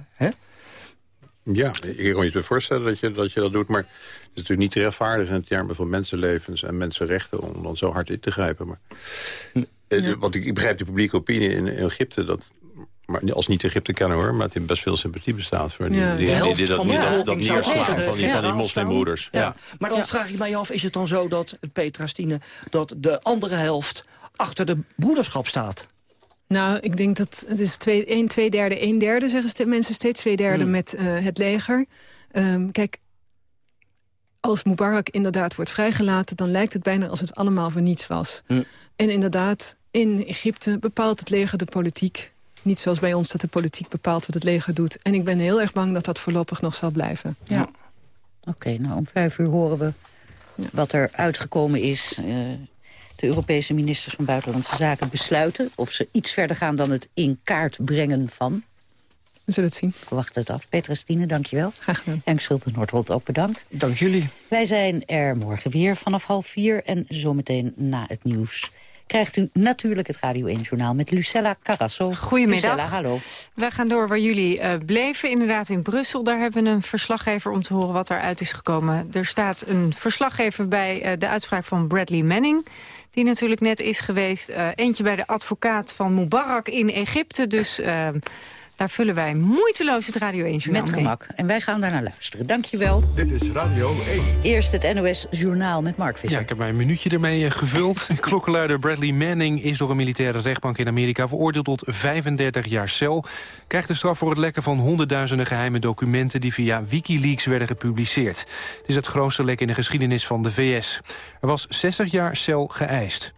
Ja, ik kan je te voorstellen dat je, dat je dat doet, maar het is natuurlijk niet te rechtvaardigen in termen van mensenlevens en mensenrechten om dan zo hard in te grijpen. Maar, ja. Want ik, ik begrijp de publieke opinie in, in Egypte dat maar als niet Egypte kennen hoor, maar het best veel sympathie bestaat voor die, ja. die, die, die, dat, van dat neerslaan van die, ja, van die moslimbroeders. Ja. Ja. Maar dan vraag ik mij af, is het dan zo dat, Petra Stine, dat de andere helft achter de broederschap staat? Nou, ik denk dat het is twee, een, twee derde, een derde, zeggen mensen steeds. Twee derde hmm. met uh, het leger. Um, kijk, als Mubarak inderdaad wordt vrijgelaten... dan lijkt het bijna als het allemaal voor niets was. Hmm. En inderdaad, in Egypte bepaalt het leger de politiek. Niet zoals bij ons dat de politiek bepaalt wat het leger doet. En ik ben heel erg bang dat dat voorlopig nog zal blijven. Ja. ja. Oké, okay, nou om vijf uur horen we ja. wat er uitgekomen is... Uh, de Europese ministers van Buitenlandse Zaken besluiten... of ze iets verder gaan dan het in kaart brengen van. We zullen het zien. Ik wacht het af. Petra Stine, dankjewel. Graag gedaan. Henk Schulte-Noordholt ook bedankt. Dank jullie. Wij zijn er morgen weer vanaf half vier en zometeen na het nieuws krijgt u natuurlijk het Radio 1-journaal met Lucella Carrasso. Goedemiddag. Lucella, hallo. Wij gaan door waar jullie uh, bleven, inderdaad in Brussel. Daar hebben we een verslaggever om te horen wat eruit is gekomen. Er staat een verslaggever bij uh, de uitspraak van Bradley Manning die natuurlijk net is geweest. Uh, eentje bij de advocaat van Mubarak in Egypte. Dus uh, Daar vullen wij moeiteloos het Radio 1 journaal Met mee. gemak. En wij gaan daar naar luisteren. Dankjewel. Dit is Radio 1. Eerst het NOS Journaal met Mark Visser. Ja, ik heb mijn minuutje ermee eh, gevuld. [LAUGHS] Klokkenluider Bradley Manning is door een militaire rechtbank in Amerika... veroordeeld tot 35 jaar cel. Krijgt de straf voor het lekken van honderdduizenden geheime documenten... die via Wikileaks werden gepubliceerd. Het is het grootste lek in de geschiedenis van de VS. Er was 60 jaar cel geëist.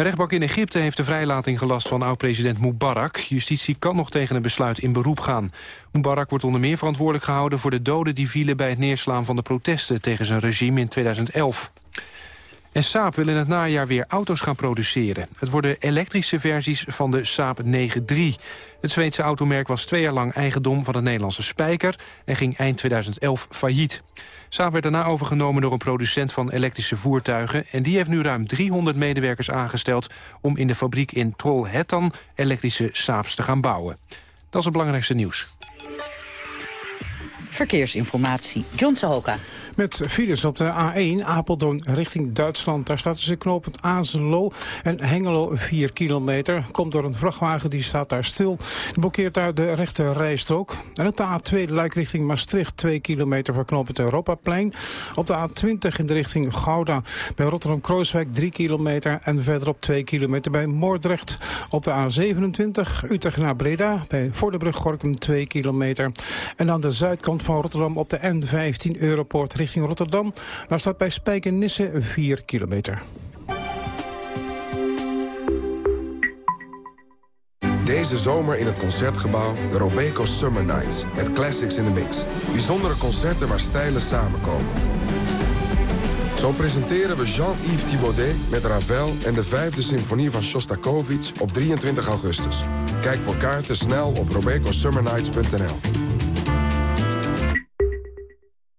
Een rechtbank in Egypte heeft de vrijlating gelast van oud-president Mubarak. Justitie kan nog tegen een besluit in beroep gaan. Mubarak wordt onder meer verantwoordelijk gehouden voor de doden die vielen bij het neerslaan van de protesten tegen zijn regime in 2011. En Saab wil in het najaar weer auto's gaan produceren. Het worden elektrische versies van de Saab 9-3. Het Zweedse automerk was twee jaar lang eigendom van het Nederlandse Spijker... en ging eind 2011 failliet. Saab werd daarna overgenomen door een producent van elektrische voertuigen... en die heeft nu ruim 300 medewerkers aangesteld... om in de fabriek in Trollhättan elektrische Saabs te gaan bouwen. Dat is het belangrijkste nieuws. Verkeersinformatie. John Sahoka. Met files op de A1 Apeldoorn richting Duitsland. Daar staat tussen knooppunt Azelo en Hengelo 4 kilometer. Komt door een vrachtwagen, die staat daar stil. Blokkeert daar de rechte rijstrook. En op de A2 Luik richting Maastricht 2 kilometer voor knooppunt Europaplein. Op de A20 in de richting Gouda bij Rotterdam-Krooswijk 3 kilometer. En verderop 2 kilometer bij Moordrecht. Op de A27 Utrecht naar Breda bij Voordebrug Gorkum 2 kilometer. En aan de zuidkant van Rotterdam op de N15 Europoort richting Rotterdam. Daar staat bij Spijkenisse 4 kilometer. Deze zomer in het Concertgebouw de Robeco Summer Nights. Met classics in the mix. Bijzondere concerten waar stijlen samenkomen. Zo presenteren we Jean-Yves Thibaudet met Ravel en de vijfde symfonie van Shostakovich op 23 augustus. Kijk voor kaarten snel op robecosummernights.nl.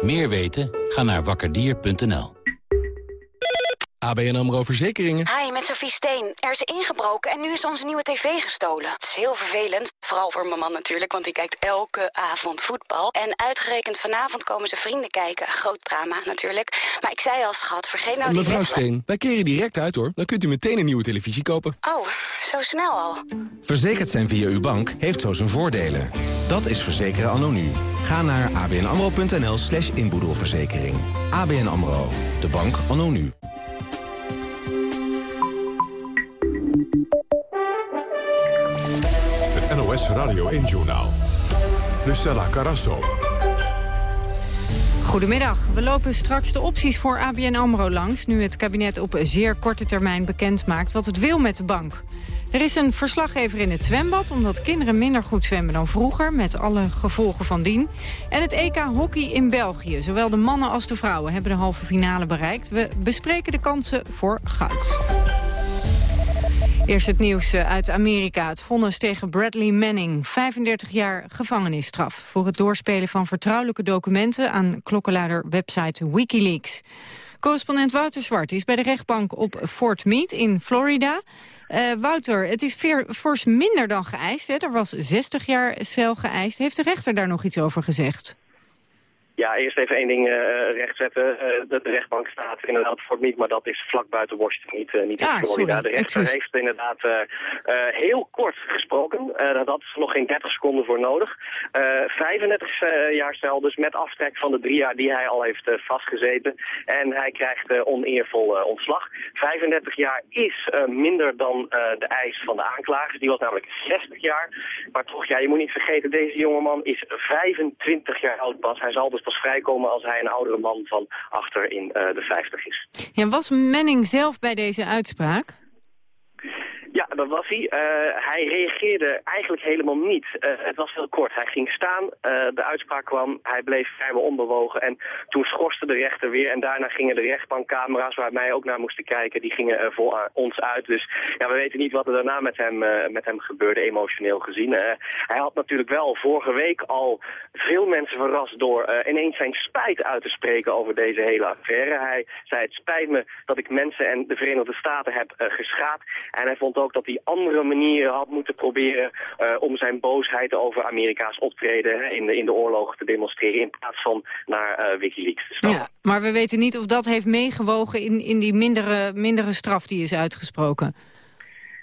Meer weten? Ga naar wakkerdier.nl. ABN AMRO Verzekeringen. Hi, met Sophie Steen. Er is ingebroken en nu is onze nieuwe tv gestolen. Het is heel vervelend, vooral voor mijn man natuurlijk, want die kijkt elke avond voetbal. En uitgerekend vanavond komen ze vrienden kijken. Groot drama natuurlijk. Maar ik zei al, schat, vergeet nou die Mevrouw. Steen, wij keren direct uit hoor. Dan kunt u meteen een nieuwe televisie kopen. Oh, zo snel al. Verzekerd zijn via uw bank heeft zo zijn voordelen. Dat is verzekeren anno nu. Ga naar abnamro.nl slash inboedelverzekering. ABN AMRO. De bank anno nu. NOS Radio 1-journaal. Lucella Carasso. Goedemiddag. We lopen straks de opties voor ABN AMRO langs... nu het kabinet op zeer korte termijn bekend maakt wat het wil met de bank. Er is een verslaggever in het zwembad... omdat kinderen minder goed zwemmen dan vroeger... met alle gevolgen van dien. En het EK Hockey in België. Zowel de mannen als de vrouwen hebben de halve finale bereikt. We bespreken de kansen voor goud. Eerst het nieuws eh, uit Amerika. Het vonnis tegen Bradley Manning. 35 jaar gevangenisstraf voor het doorspelen van vertrouwelijke documenten aan klokkenluider-website Wikileaks. Correspondent Wouter Zwart is bij de rechtbank op Fort Meade in Florida. Eh, Wouter, het is fors minder dan geëist. Hè? Er was 60 jaar cel geëist. Heeft de rechter daar nog iets over gezegd? Ja, eerst even één ding uh, rechtzetten. Uh, de, de, rechtbank staat inderdaad voor niet, maar dat is vlak buiten Washington, niet, niet in ah, Florida. Sorry. De rechter heeft inderdaad heel kort gesproken. daar had ze nog geen 30 seconden voor nodig. 35 jaar cel, dus met aftrek van de drie jaar die hij al heeft vastgezeten. En hij krijgt oneervol ontslag. 35 jaar is minder dan de eis van de aanklager. Die was namelijk 60 jaar. Maar toch, ja, je moet niet vergeten, deze jongeman is 25 jaar oud pas. Hij zal dus vrijkomen als hij een oudere man van achter in uh, de 50 is. Ja, was Manning zelf bij deze uitspraak? Dat was hij. hij reageerde eigenlijk helemaal niet. het was heel kort. Hij ging staan, de uitspraak kwam, hij bleef vrijwel onbewogen. En toen schorste de rechter weer en daarna gingen de rechtbankcamera's, waar wij ook naar moesten kijken, die gingen voor ons uit. Dus ja, we weten niet wat er daarna met hem, met hem gebeurde, emotioneel gezien. hij had natuurlijk wel vorige week al veel mensen verrast door ineens zijn spijt uit te spreken over deze hele affaire. Hij zei, het spijt me dat ik mensen en de Verenigde Staten heb geschaad. En hij vond ook dat hij andere manieren had moeten proberen uh, om zijn boosheid over Amerika's optreden in de, in de oorlog te demonstreren in plaats van naar uh, Wikileaks te stappen. Ja, maar we weten niet of dat heeft meegewogen in, in die mindere, mindere straf die is uitgesproken.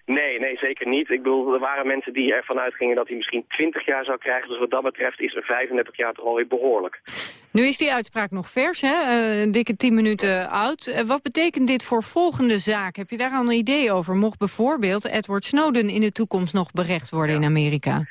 Nee, nee, zeker niet. Ik bedoel, er waren mensen die ervan uitgingen dat hij misschien 20 jaar zou krijgen. Dus wat dat betreft is een 35 jaar toch alweer behoorlijk. Nu is die uitspraak nog vers, hè? Uh, een dikke 10 minuten oud. Uh, wat betekent dit voor volgende zaak? Heb je daar al een idee over? Mocht bijvoorbeeld Edward Snowden in de toekomst nog berecht worden in Amerika?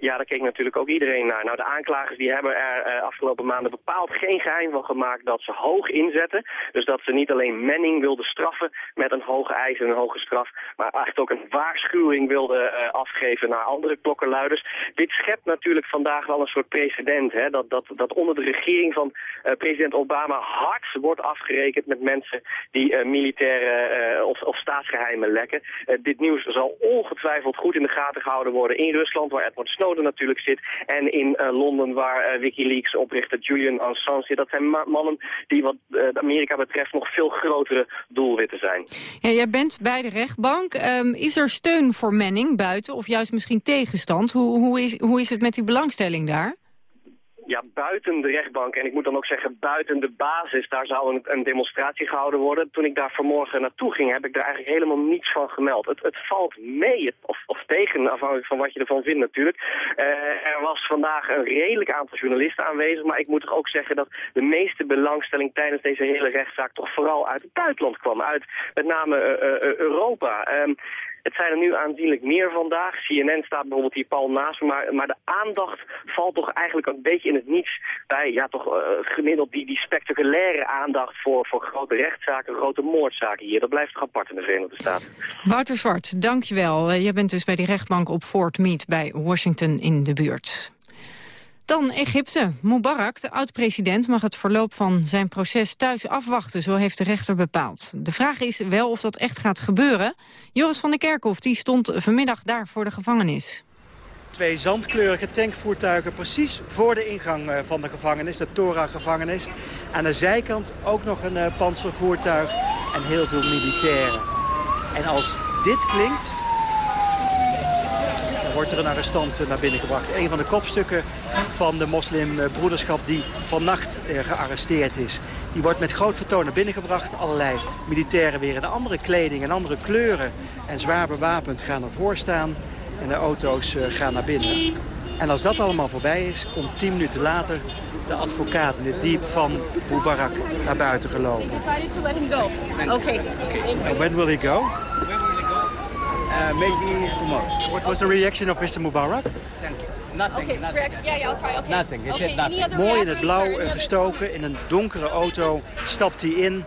Ja, daar keek natuurlijk ook iedereen naar. Nou, de aanklagers die hebben er uh, afgelopen maanden bepaald geen geheim van gemaakt dat ze hoog inzetten. Dus dat ze niet alleen Manning wilden straffen met een hoge eis en een hoge straf, maar eigenlijk ook een waarschuwing wilden uh, afgeven naar andere klokkenluiders. Dit schept natuurlijk vandaag wel een soort precedent, hè, dat, dat, dat onder de regering van uh, president Obama hard wordt afgerekend met mensen die militaire of, of staatsgeheimen lekken. dit nieuws zal ongetwijfeld goed in de gaten gehouden worden in Rusland, waar Edward Snowden natuurlijk zit. En in uh, Londen waar uh, Wikileaks oprichter Julian Assange zit. Dat zijn mannen die wat uh, Amerika betreft nog veel grotere doelwitten zijn. Ja, jij bent bij de rechtbank. Um, is er steun voor Manning buiten of juist misschien tegenstand? Hoe, hoe, is, hoe is het met die belangstelling daar? Ja, buiten de rechtbank, en ik moet dan ook zeggen buiten de basis, daar zou een, een, demonstratie gehouden worden. Toen ik daar vanmorgen naartoe ging, heb ik daar eigenlijk helemaal niets van gemeld. Het, het valt mee, of, of, tegen, afhankelijk van wat je ervan vindt natuurlijk. Uh, er was vandaag een redelijk aantal journalisten aanwezig, maar ik moet toch ook zeggen dat de meeste belangstelling tijdens deze hele rechtszaak toch vooral uit het buitenland kwam. Uit met name uh, uh, Europa. Um, het zijn er nu aanzienlijk meer vandaag. CNN staat bijvoorbeeld hier pal naast maar, maar de aandacht valt toch eigenlijk een beetje in het niets bij, ja toch uh, gemiddeld die, die spectaculaire aandacht voor, voor grote rechtszaken, grote moordzaken hier. Dat blijft toch apart in de Verenigde Staten. Wouter Zwart, dankjewel. Uh, jij bent dus bij die rechtbank op Fort Meade bij Washington in de buurt. Dan Egypte. Mubarak, de oud-president, mag het verloop van zijn proces thuis afwachten. Zo heeft de rechter bepaald. De vraag is wel of dat echt gaat gebeuren. Joris van der Kerkhof die stond vanmiddag daar voor de gevangenis. Twee zandkleurige tankvoertuigen precies voor de ingang eh, van de gevangenis, de Torah-gevangenis. Aan de zijkant ook nog een uh, panzervoertuig en heel veel militairen. En als dit klinkt, wordt er een arrestant naar binnen gebracht. Een van de kopstukken van de moslimbroederschap die vannacht gearresteerd is. Die wordt met groot vertoon naar binnen gebracht. Allerlei militairen weer in andere kleding en andere kleuren. En zwaar bewapend gaan ervoor staan. En de auto's eh, gaan naar binnen. En als dat allemaal voorbij is, komt tien minuten later de advocaat, meneer Diep van Mubarak, naar buiten gelopen. Okay. When will he go? Uh, maybe tomorrow. What was the reaction of Mr. Mubarak? Thank you. Nothing, okay, nothing. Yeah, yeah, I'll try. Okay. Nothing. He okay, nothing. Mooi in het blauw gestoken, in een donkere auto stapt hij in.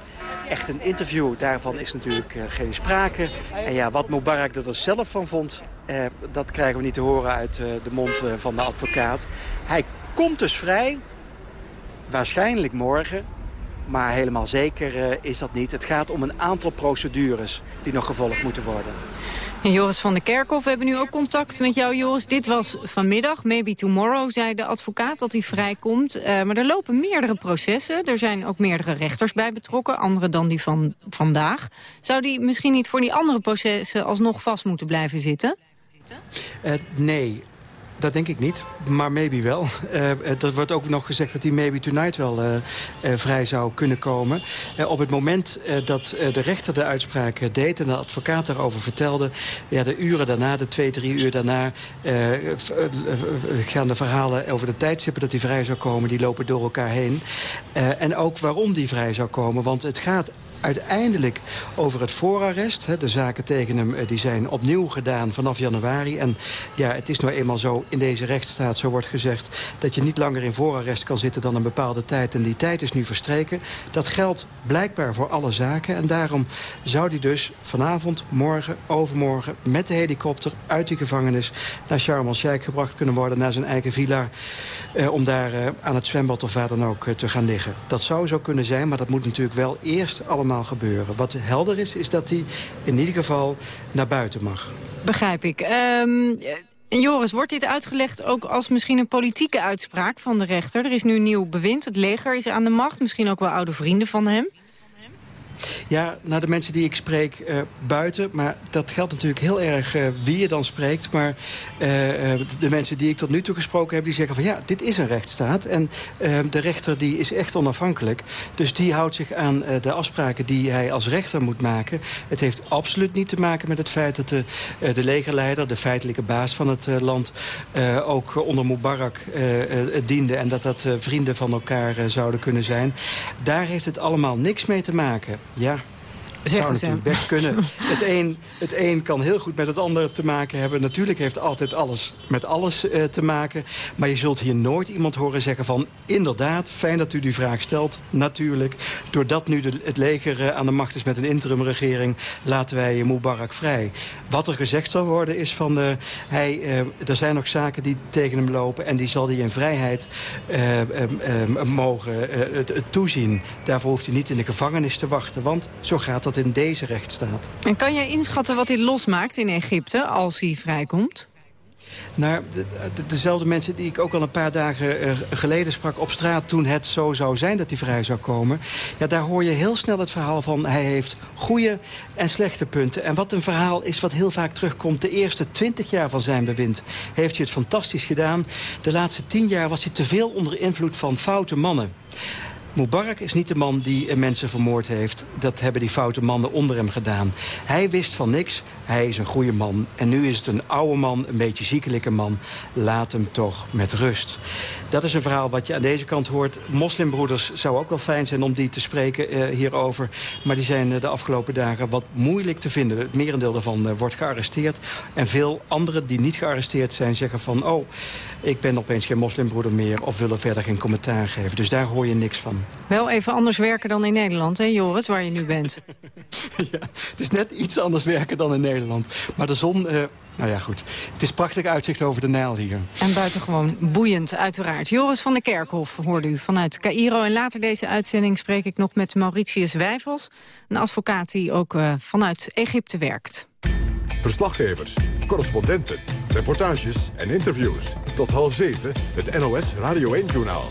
Echt een interview, daarvan is natuurlijk uh, geen sprake. En ja, wat Mubarak er dus zelf van vond, uh, dat krijgen we niet te horen uit uh, de mond van de advocaat. Hij komt dus vrij, waarschijnlijk morgen. Maar helemaal zeker is dat niet. Het gaat om een aantal procedures die nog gevolgd moeten worden. En Joris van der Kerkhof, we hebben nu ook contact met jou, Joris. Dit was vanmiddag, maybe tomorrow, zei de advocaat dat hij vrijkomt. Uh, maar er lopen meerdere processen. Er zijn ook meerdere rechters bij betrokken, andere dan die van vandaag. Zou die misschien niet voor die andere processen alsnog vast moeten blijven zitten? Uh, nee, dat denk ik niet, maar maybe wel. Uh, er wordt ook nog gezegd dat hij maybe tonight wel uh, vrij zou kunnen komen. op het moment dat de rechter de uitspraak deed en de advocaat daarover vertelde... Ja, de uren daarna, de twee, drie uur daarna... gaan de verhalen over de tijdstippen dat hij vrij zou komen... die lopen door elkaar heen. en ook waarom die vrij zou komen, want het gaat uiteindelijk over het voorarrest. Hè, de zaken tegen hem die zijn opnieuw gedaan vanaf januari. En ja, het is nou eenmaal zo in deze rechtsstaat, zo wordt gezegd... dat je niet langer in voorarrest kan zitten dan een bepaalde tijd. En die tijd is nu verstreken. Dat geldt blijkbaar voor alle zaken. En daarom zou hij dus vanavond, morgen, overmorgen... met de helikopter uit die gevangenis naar Sharm el-Sheikh gebracht kunnen worden... naar zijn eigen villa, eh, om daar eh, aan het zwembad of waar dan ook eh, te gaan liggen. Dat zou zo kunnen zijn, maar dat moet natuurlijk wel eerst allemaal gebeuren. Wat helder is, is dat hij in ieder geval naar buiten mag. Begrijp ik. Um, Joris, wordt dit uitgelegd ook als misschien een politieke uitspraak van de rechter? Er is nu nieuw bewind, het leger is aan de macht, misschien ook wel oude vrienden van hem. Ja, naar de mensen die ik spreek uh, buiten. Maar dat geldt natuurlijk heel erg uh, wie je dan spreekt. Maar uh, de mensen die ik tot nu toe gesproken heb... die zeggen van ja, dit is een rechtsstaat. En de rechter die is echt onafhankelijk. Dus die houdt zich aan de afspraken die hij als rechter moet maken. Het heeft absoluut niet te maken met het feit dat de, de legerleider... de feitelijke baas van het land ook onder Mubarak diende... en dat dat vrienden van elkaar zouden kunnen zijn. Daar heeft het allemaal niks mee te maken. Ja, zou natuurlijk best kunnen. [LAUGHS] Het een, het een kan heel goed met het ander te maken hebben. Natuurlijk heeft altijd alles met alles uh, te maken. Maar je zult hier nooit iemand horen zeggen van... inderdaad, fijn dat u die vraag stelt, natuurlijk. Doordat nu de, het leger uh, aan de macht is met een interimregering... laten wij Mubarak vrij. Wat er gezegd zal worden is van... Uh, hij, er zijn nog zaken die tegen hem lopen... en die zal hij in vrijheid mogen toezien. Daarvoor hoeft hij niet in de gevangenis te wachten. Want zo gaat dat dat in deze rechtsstaat. En kan jij inschatten wat dit losmaakt in Egypte als hij vrijkomt? Nou, de, dezelfde mensen die ik ook al een paar dagen uh, geleden sprak op straat... toen het zo zou zijn dat hij vrij zou komen... ja, daar hoor je heel snel het verhaal van... hij heeft goede en slechte punten. En wat een verhaal is wat heel vaak terugkomt... de eerste twintig jaar van zijn bewind heeft hij het fantastisch gedaan. De laatste tien jaar was hij te veel onder invloed van foute mannen. Mubarak is niet de man die mensen vermoord heeft. Dat hebben die foute mannen onder hem gedaan. Hij wist van niks. Hij is een goede man. En nu is het een oude man, een beetje ziekelijke man. Laat hem toch met rust. Dat is een verhaal wat je aan deze kant hoort. Moslimbroeders zou ook wel fijn zijn om die te spreken uh, hierover. Maar die zijn uh, de afgelopen dagen wat moeilijk te vinden. Het merendeel daarvan wordt gearresteerd. En veel anderen die niet gearresteerd zijn zeggen van... oh, ik ben opeens geen moslimbroeder meer... of willen verder geen commentaar geven. Dus daar hoor je niks van. Wel even anders werken dan in Nederland, hè Joris, waar je nu bent. [LAUGHS] ja, het is net iets anders werken dan in Nederland. Maar de zon... Uh, nou ja, goed. Het is prachtig uitzicht over de Nijl hier. En buitengewoon boeiend, uiteraard. Joris van der Kerkhof hoorde u vanuit Cairo. En later deze uitzending spreek ik nog met Mauritius Wijfels... een advocaat die ook uh, vanuit Egypte werkt. Verslaggevers, correspondenten, reportages en interviews. Tot half zeven, het NOS Radio 1-journaal.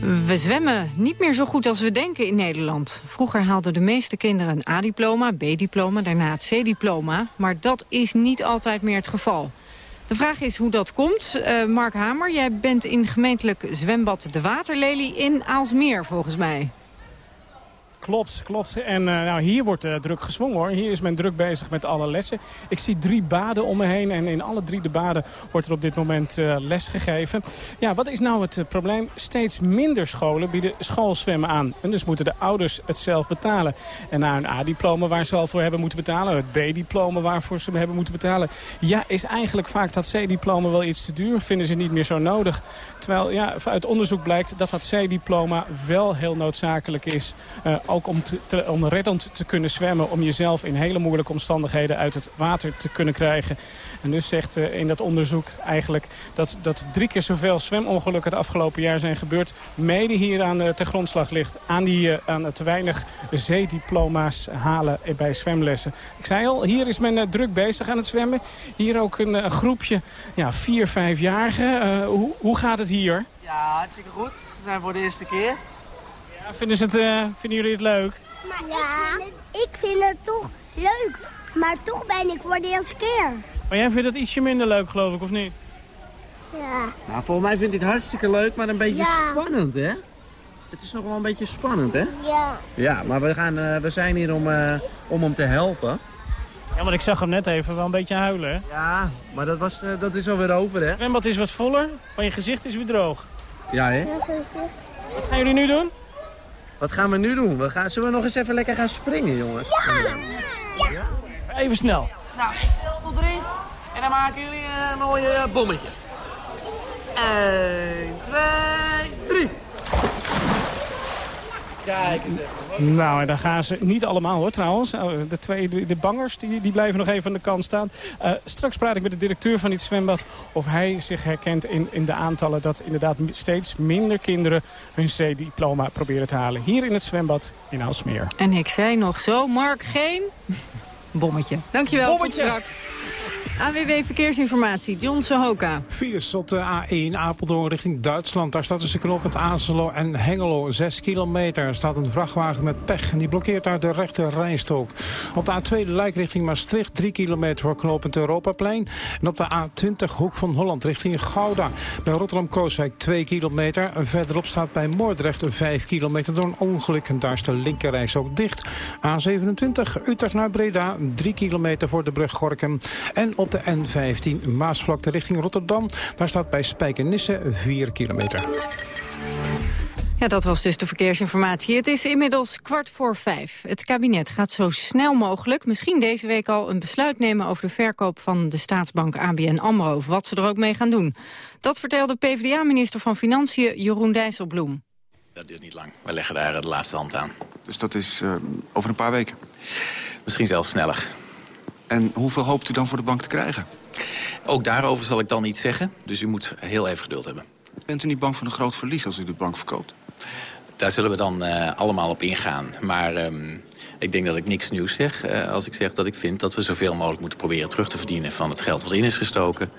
We zwemmen niet meer zo goed als we denken in Nederland. Vroeger haalden de meeste kinderen een A-diploma, B-diploma, daarna het C-diploma. Maar dat is niet altijd meer het geval. De vraag is hoe dat komt. Uh, Mark Hamer, jij bent in gemeentelijk zwembad De Waterlelie in Aalsmeer volgens mij. Klopt, klopt. En uh, nou, hier wordt uh, druk gezwongen hoor. Hier is men druk bezig met alle lessen. Ik zie drie baden om me heen en in alle drie de baden wordt er op dit moment uh, les gegeven. Ja, wat is nou het probleem? Steeds minder scholen bieden schoolzwemmen aan. En dus moeten de ouders het zelf betalen. En na een A-diploma waar ze al voor hebben moeten betalen, het B-diploma waarvoor ze hebben moeten betalen. Ja, is eigenlijk vaak dat C-diploma wel iets te duur. Vinden ze niet meer zo nodig. Terwijl ja, uit onderzoek blijkt dat dat C-diploma wel heel noodzakelijk is ook om, te, om reddend te kunnen zwemmen... om jezelf in hele moeilijke omstandigheden uit het water te kunnen krijgen. En dus zegt uh, in dat onderzoek eigenlijk dat, dat drie keer zoveel zwemongelukken het afgelopen jaar zijn gebeurd. Mede hier aan de grondslag ligt. Aan, die, uh, aan te weinig zeediploma's halen bij zwemlessen. Ik zei al, hier is men uh, druk bezig aan het zwemmen. Hier ook een, groepje, ja, vier, vijfjarigen. hoe, hoe gaat het hier? Ja, hartstikke goed. Ze zijn voor de eerste keer. Ja, vinden, ze het, uh, vinden jullie het leuk? ja, ik vind het toch leuk. Maar toch ben ik voor de eerste keer. Maar jij vindt het ietsje minder leuk, geloof ik, of niet? Ja. Nou, volgens mij vindt hij het hartstikke leuk, maar een beetje spannend, hè? Het is nog wel een beetje spannend, hè? Ja. Ja, maar we, gaan, uh, we zijn hier om, uh, om hem te helpen. Ja, maar ik zag hem net even wel een beetje huilen, hè? Ja, maar dat, was, uh, dat is alweer over, hè? En wat is wat voller, maar je gezicht is weer droog. Ja, hè? Wat gaan jullie nu doen? Wat gaan we nu doen? We gaan, zullen we nog eens even lekker gaan springen, jongens? Ja! ja. Even snel. Nou, ik tel tot drie. En dan maken jullie een mooie bommetje. 1, 2, 3. Kijk eens even. Nou, en daar gaan ze niet allemaal hoor trouwens. Oh, de twee de, de bangers die, die blijven nog even aan de kant staan. Uh, straks praat ik met de directeur van dit zwembad... of hij zich herkent in, in de aantallen dat inderdaad steeds minder kinderen... hun C-diploma proberen te halen. Hier in het zwembad in Aalsmeer. En ik zei nog zo, Mark, geen bommetje. Dankjewel, bommetje. tot AWW Verkeersinformatie, John Sohoka. Files op de A1 Apeldoorn richting Duitsland. Daar staat tussen knooppunt Azelo en Hengelo 6 kilometer. Er staat een vrachtwagen met pech en die blokkeert uit de rechte rijstrook. Op de A2 Luik richting Maastricht 3 kilometer voor knooppunt Europaplein. En op de A20 Hoek van Holland richting Gouda. Bij Rotterdam-Krooswijk 2 kilometer. Verderop staat bij Moordrecht 5 kilometer door een ongeluk. En daar is de linkerreis ook dicht. A27 Utrecht naar Breda 3 kilometer voor de brug Gorkum. En op de N15 Maasvlakte richting Rotterdam. Daar staat bij Spijkenisse 4 kilometer. Ja, dat was dus de verkeersinformatie. Het is inmiddels kwart voor vijf. Het kabinet gaat zo snel mogelijk, misschien deze week al... een besluit nemen over de verkoop van de staatsbank ABN AMRO... of wat ze er ook mee gaan doen. Dat vertelde PvdA-minister van Financiën Jeroen Dijsselbloem. Dat duurt niet lang. We leggen daar de laatste hand aan. Dus dat is uh, over een paar weken? Misschien zelfs sneller. En hoeveel hoopt u dan voor de bank te krijgen? Ook daarover zal ik dan niet zeggen. Dus u moet heel even geduld hebben. Bent u niet bang voor een groot verlies als u de bank verkoopt? Daar zullen we dan uh, allemaal op ingaan. Maar um, ik denk dat ik niks nieuws zeg uh, als ik zeg dat ik vind... dat we zoveel mogelijk moeten proberen terug te verdienen... van het geld wat erin is gestoken.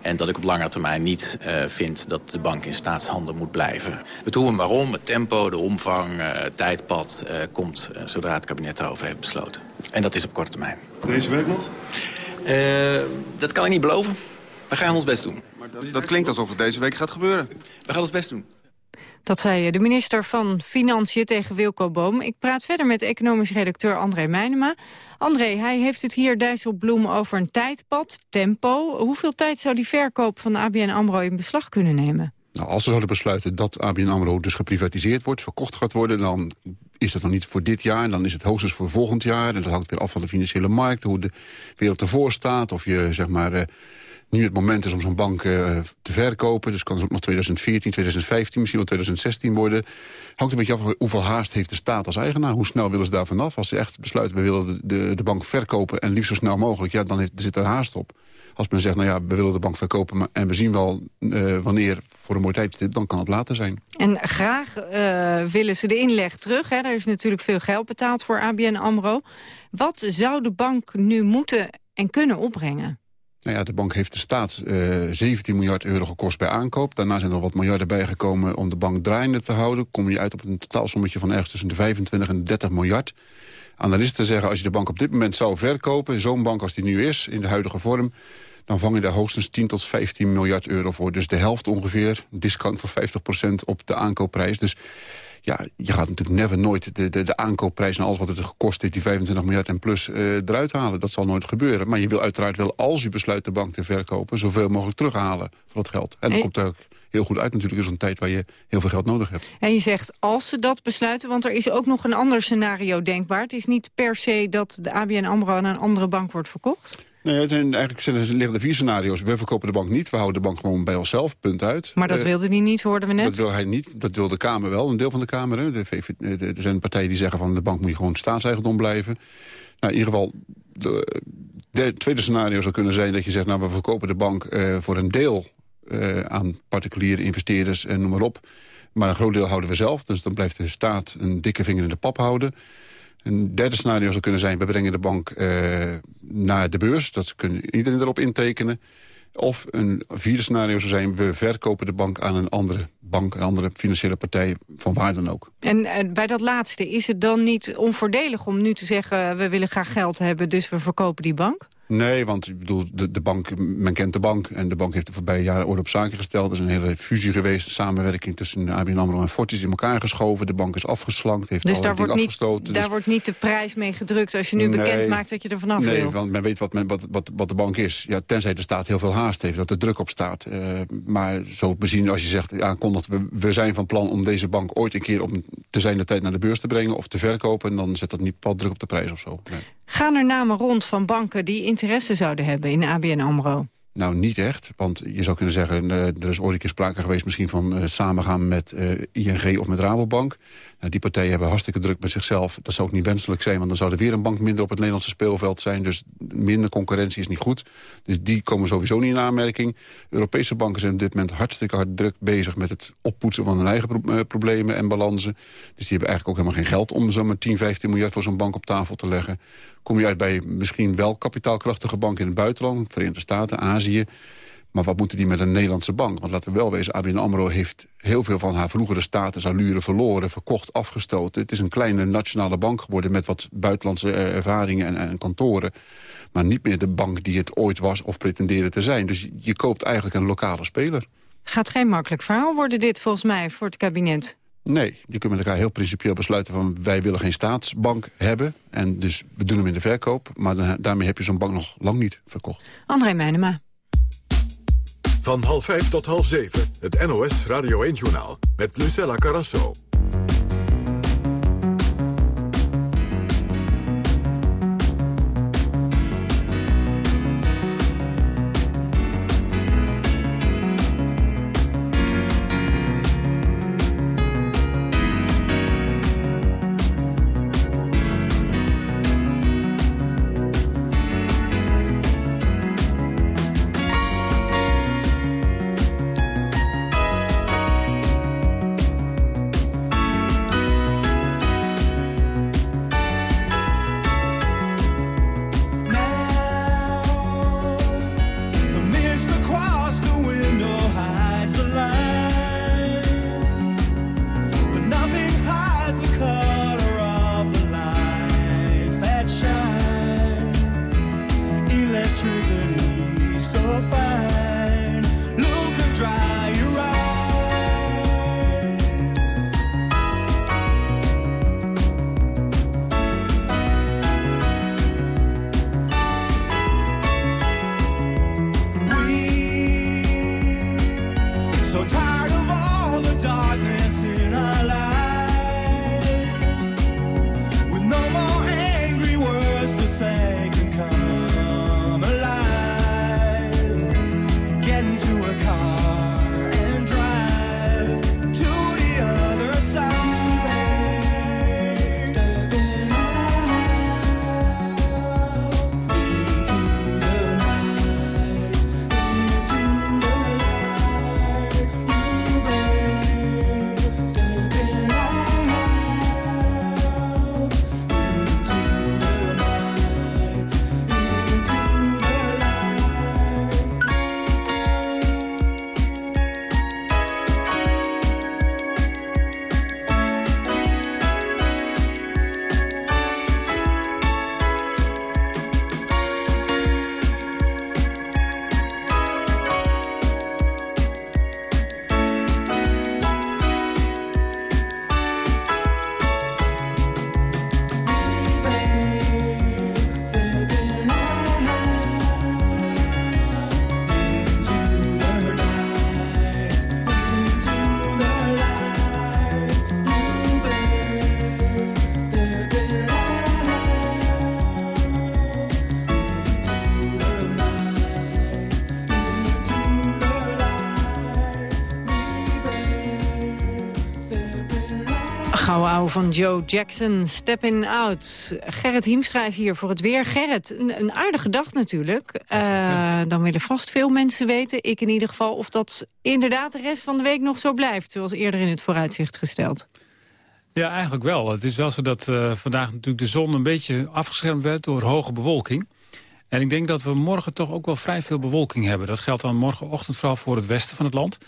En dat ik op lange termijn niet uh, vind dat de bank in staatshanden moet blijven. Het hoe en waarom, het tempo, de omvang, het tijdpad... komt zodra het kabinet daarover heeft besloten. En dat is op korte termijn. Deze week nog? dat kan ik niet beloven. We gaan ons best doen. Maar dat, dat klinkt alsof het deze week gaat gebeuren. We gaan ons best doen. Dat zei de minister van Financiën tegen Wilco Boom. Ik praat verder met economisch redacteur André Meijnema. André, hij heeft het hier Dijsselbloem over een tijdpad, tempo. Hoeveel tijd zou die verkoop van ABN AMRO in beslag kunnen nemen? Nou, als ze zouden besluiten dat ABN AMRO dus geprivatiseerd wordt, verkocht gaat worden, dan is dat dan niet voor dit jaar. Dan is het hoogstens voor volgend jaar. En dat hangt weer af van de financiële markt, hoe de wereld ervoor staat. Of je, zeg maar, uh, nu het moment is om zo'n bank uh, te verkopen. Dus kan het ook nog 2014, 2015, misschien wel 2016 worden. Hangt een beetje af hoeveel haast heeft de staat als eigenaar. Hoe snel willen ze daar vanaf? Als ze echt besluiten, we willen de, de, bank verkopen en liefst zo snel mogelijk. Ja, dan zit er haast op. Als men zegt, nou ja, we willen de bank verkopen... En we zien wel uh, wanneer voor een mooi tijdstip, dan kan het later zijn. En graag uh, willen ze de inleg terug. Hè? Er is natuurlijk veel geld betaald voor ABN AMRO. Wat zou de bank nu moeten en kunnen opbrengen? Nou ja, de bank heeft de staat uh, 17 miljard euro gekost bij aankoop. Daarna zijn er wat miljarden bijgekomen om de bank draaiende te houden. Kom je uit op een totaalsommetje van ergens tussen de 25 en de 30 miljard. Analisten zeggen als je de bank op dit moment zou verkopen... zo'n bank als die nu is, in de huidige vorm... dan vang je daar hoogstens 10 tot 15 miljard euro voor. Dus de helft ongeveer, discount van 50% op de aankoopprijs. Dus ja, je gaat natuurlijk never nooit de, de, de aankoopprijs... en alles wat het gekost heeft, die 25 miljard en plus, uh, eruit halen. Dat zal nooit gebeuren. Maar je wil uiteraard wel, als je besluit de bank te verkopen... zoveel mogelijk terughalen voor dat geld. En dat komt ook heel goed uit natuurlijk in zo'n tijd waar je heel veel geld nodig hebt. En je zegt als ze dat besluiten, want er is ook nog een ander scenario denkbaar. Het is niet per se dat de ABN AMRO aan een andere bank wordt verkocht. Nee, het zijn, eigenlijk zijn liggen er vier scenario's. We verkopen de bank niet, we houden de bank gewoon bij onszelf, punt uit. Maar dat uh, wilde hij niet, hoorden we net. Dat wil hij niet, dat wil de Kamer wel, een deel van de Kamer. Hè. De VV, de, de, er zijn partijen die zeggen van de bank moet je gewoon staatseigendom blijven. Nou, in ieder geval, de, de tweede scenario zou kunnen zijn dat je zegt... nou, we verkopen de bank uh, voor een deel uh, aan particuliere investeerders en noem maar op. Maar een groot deel houden we zelf, dus dan blijft de staat een dikke vinger in de pap houden... Een derde scenario zou kunnen zijn, we brengen de bank uh, naar de beurs. Dat kunnen iedereen erop intekenen. Of een vierde scenario zou zijn, we verkopen de bank aan een andere bank... een andere financiële partij, van waar dan ook. En, en bij dat laatste, is het dan niet onvoordelig om nu te zeggen... we willen graag geld hebben, dus we verkopen die bank? Nee, want ik bedoel, de, de bank, men kent de bank. En de bank heeft de voorbije jaren orde op zaken gesteld. Er is een hele fusie geweest, de samenwerking tussen ABN AMRO en Fortis in elkaar geschoven. De bank is afgeslankt, heeft dus daar wordt, niet, daar dus... wordt niet de prijs mee gedrukt als je nu bekend maakt dat je er vanaf nee, wil? Nee, want men weet wat, men, wat, wat, wat de bank is. Ja, tenzij de staat heel veel haast heeft, dat er druk op staat. Uh, maar zo bezien als je zegt, aankondigt, we, we zijn van plan om deze bank ooit een keer op te zijn de tijd naar de beurs te brengen of te verkopen, dan zet dat niet pad druk op de prijs of zo. Nee. Gaan er namen rond van banken die interesse zouden hebben in ABN AMRO? Nou, niet echt. Want je zou kunnen zeggen, uh, er is ooit een keer sprake geweest... misschien van uh, samengaan met uh, ING of met Rabobank. Nou, die partijen hebben hartstikke druk met zichzelf. Dat zou ook niet wenselijk zijn, want dan zou er weer een bank minder op het Nederlandse speelveld zijn. Dus minder concurrentie is niet goed. Dus die komen sowieso niet in aanmerking. Europese banken zijn op dit moment hartstikke hard druk bezig met het oppoetsen van hun eigen pro problemen en balansen. Dus die hebben eigenlijk ook helemaal geen geld om zomaar 10, 15 miljard voor zo'n bank op tafel te leggen. Kom je uit bij misschien wel kapitaalkrachtige banken in het buitenland, Verenigde Staten, Azië. Maar wat moeten die met een Nederlandse bank? Want laten we wel wezen, ABN AMRO heeft heel veel van haar vroegere statusallure verloren, verkocht, afgestoten. Het is een kleine nationale bank geworden met wat buitenlandse ervaringen en, en kantoren. Maar niet meer de bank die het ooit was of pretendeerde te zijn. Dus je koopt eigenlijk een lokale speler. Gaat geen makkelijk verhaal worden dit volgens mij voor het kabinet. Nee, die kunnen met elkaar heel principieel besluiten van... wij willen geen staatsbank hebben en dus we doen hem in de verkoop. Maar daarmee heb je zo'n bank nog lang niet verkocht. André Meijnema. Van half vijf tot half zeven, het NOS Radio 1-journaal met Lucella Carrasso. Van Joe Jackson, Stepping Out. Gerrit Hiemstra is hier voor het weer. Gerrit, een, een aardige dag natuurlijk. Uh, dan willen vast veel mensen weten, ik in ieder geval... of dat inderdaad de rest van de week nog zo blijft... zoals eerder in het vooruitzicht gesteld. Ja, eigenlijk wel. Het is wel zo dat uh, vandaag natuurlijk de zon een beetje afgeschermd werd... door hoge bewolking. En ik denk dat we morgen toch ook wel vrij veel bewolking hebben. Dat geldt dan morgenochtend vooral voor het westen van het land...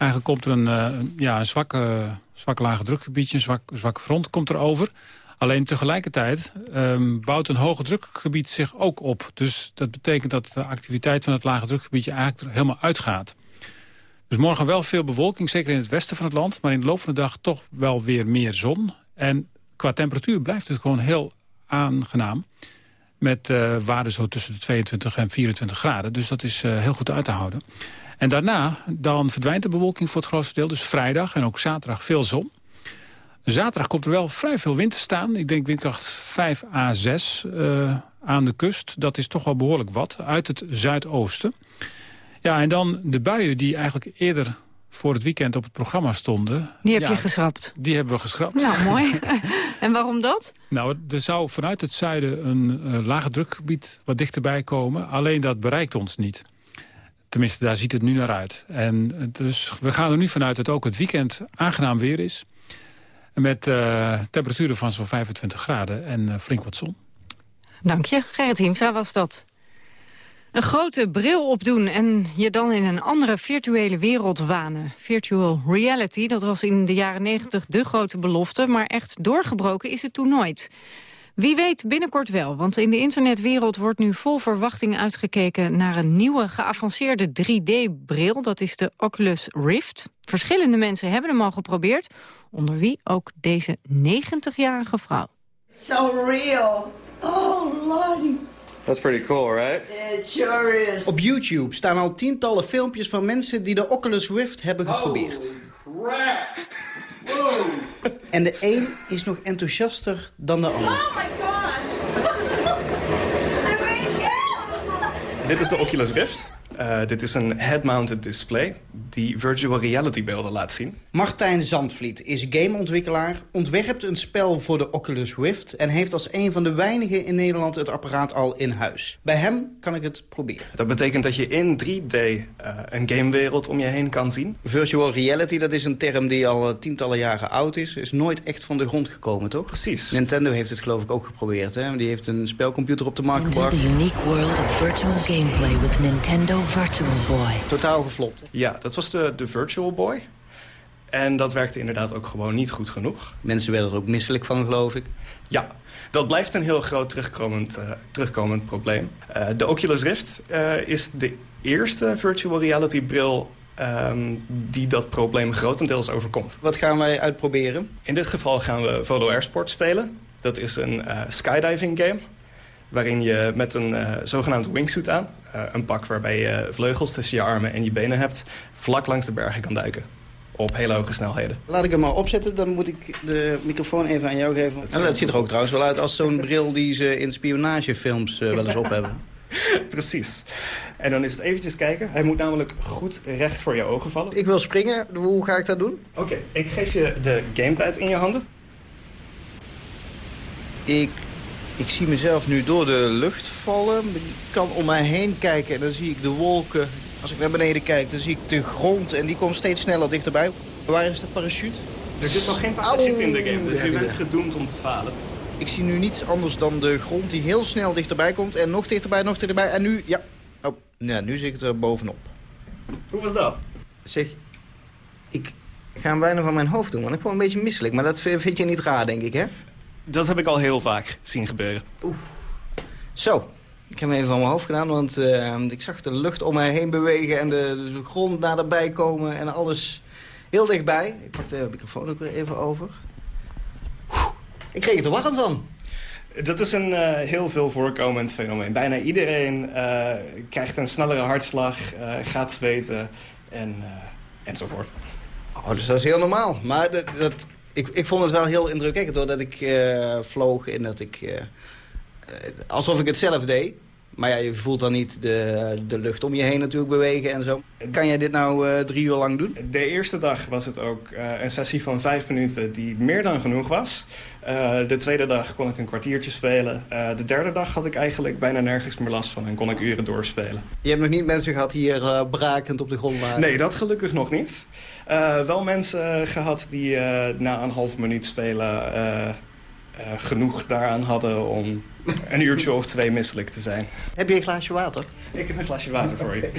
Eigenlijk komt er een, uh, ja, een zwakke, zwakke lage drukgebiedje, een zwak, zwakke front komt er over. Alleen tegelijkertijd um, bouwt een hoge drukgebied zich ook op. Dus dat betekent dat de activiteit van het lage drukgebiedje eigenlijk helemaal uitgaat. Dus morgen wel veel bewolking, zeker in het westen van het land. Maar in de loop van de dag toch wel weer meer zon. En qua temperatuur blijft het gewoon heel aangenaam. Met uh, waarden zo tussen de 22 en 24 graden. Dus dat is heel goed uit te houden. En daarna dan verdwijnt de bewolking voor het grootste deel. Dus vrijdag en ook zaterdag veel zon. Zaterdag komt er wel vrij veel wind te staan. Ik denk windkracht 5 à 6 uh, aan de kust. Dat is toch wel behoorlijk wat. Uit het zuidoosten. Ja, en dan de buien die eigenlijk eerder voor het weekend op het programma stonden. Die heb ja, je geschrapt? Die hebben we geschrapt. Nou, mooi. [LAUGHS] en waarom dat? Nou, er zou vanuit het zuiden een uh, lage drukgebied wat dichterbij komen. Alleen dat bereikt ons niet. Tenminste, daar ziet het nu naar uit. En dus we gaan er nu vanuit dat ook het weekend aangenaam weer is. Met uh, temperaturen van zo'n 25 graden en uh, flink wat zon. Dank je. Gerrit Hiemstra was dat. Een grote bril opdoen en je dan in een andere virtuele wereld wanen. Virtual reality, dat was in de jaren 90 de grote belofte... maar echt doorgebroken is het toen nooit. Wie weet binnenkort wel, want in de internetwereld wordt nu vol verwachting uitgekeken naar een nieuwe geavanceerde 3D-bril. Dat is de Oculus Rift. Verschillende mensen hebben hem al geprobeerd, onder wie ook deze 90-jarige vrouw. So real. Oh, Lottie. That's pretty cool, right? It sure is. Op YouTube staan al tientallen filmpjes van mensen die de Oculus Rift hebben geprobeerd. Wow. En de een is nog enthousiaster dan de ander. Oh my gosh. [LAUGHS] Dit is de Oculus Rift. Uh, dit is een head-mounted display die virtual reality beelden laat zien. Martijn Zandvliet is gameontwikkelaar, ontwerpt een spel voor de Oculus Rift... en heeft als een van de weinigen in Nederland het apparaat al in huis. Bij hem kan ik het proberen. Dat betekent dat je in 3D uh, een gamewereld om je heen kan zien. Virtual reality, dat is een term die al tientallen jaren oud is. Is nooit echt van de grond gekomen, toch? Precies. Nintendo heeft het geloof ik ook geprobeerd. Hè? Die heeft een spelcomputer op de markt Into gebracht. the unique world of virtual gameplay with Nintendo Virtual Boy. Totaal geflopt. Ja, dat was de, de Virtual Boy. En dat werkte inderdaad ook gewoon niet goed genoeg. Mensen werden er ook misselijk van, geloof ik. Ja, dat blijft een heel groot terugkomend, uh, terugkomend probleem. Uh, de Oculus Rift uh, is de eerste virtual reality bril um, die dat probleem grotendeels overkomt. Wat gaan wij uitproberen? In dit geval gaan we Volo Airsport spelen. Dat is een skydiving game waarin je met een uh, zogenaamd wingsuit aan... Uh, een pak waarbij je vleugels tussen je armen en je benen hebt... vlak langs de bergen kan duiken. Op hele hoge snelheden. Laat ik hem maar opzetten, dan moet ik de microfoon even aan jou geven. En dat ziet er ook trouwens wel uit als zo'n bril die ze in spionagefilms uh, wel eens op [LAUGHS] hebben. Precies. En dan is het eventjes kijken. Hij moet namelijk goed recht voor je ogen vallen. Ik wil springen. Hoe ga ik dat doen? Oké, okay. ik geef je de gamepad in je handen. Ik ik zie mezelf nu door de lucht vallen. Ik kan om mij heen kijken en dan zie ik de wolken. Als ik naar beneden kijk, dan zie ik de grond en die komt steeds sneller dichterbij. Waar is de parachute? Er zit nog geen parachute in de game, dus je bent gedoemd om te falen. Ik zie nu niets anders dan de grond die heel snel dichterbij komt. En nog dichterbij, nog dichterbij. En nu, ja. Oh, ja, nu zit ik er bovenop. Hoe was dat? Zeg, ik ga hem bijna van mijn hoofd doen, want ik word een beetje misselijk. Maar dat vind je niet raar, denk ik, hè? Dat heb ik al heel vaak zien gebeuren. Oeh. Zo, ik heb hem even van mijn hoofd gedaan, want uh, ik zag de lucht om mij heen bewegen... en de, de grond naderbij komen en alles heel dichtbij. Ik pak de microfoon ook weer even over. Oeh, ik kreeg het er warm van. Dat is een uh, heel veel voorkomend fenomeen. Bijna iedereen uh, krijgt een snellere hartslag, gaat zweten en, enzovoort. Oh, dus dat is heel normaal. Maar dat, dat ik, ik vond het wel heel indrukwekkend doordat ik uh, vloog en dat ik... Uh, alsof ik het zelf deed. Maar ja, je voelt dan niet de, de lucht om je heen natuurlijk bewegen en zo. Kan jij dit nou uh, drie uur lang doen? De eerste dag was het ook een sessie van vijf minuten die meer dan genoeg was. de tweede dag kon ik een kwartiertje spelen. de derde dag had ik eigenlijk bijna nergens meer last van en kon ik uren doorspelen. Je hebt nog niet mensen gehad die hier brakend op de grond waren? Nee, dat gelukkig nog niet. Uh, wel mensen uh, gehad die uh, na een half minuut spelen eh, genoeg daaraan hadden om [LAUGHS] een uurtje of twee misselijk te zijn. Heb je een glaasje water? Ik heb een glaasje water voor je.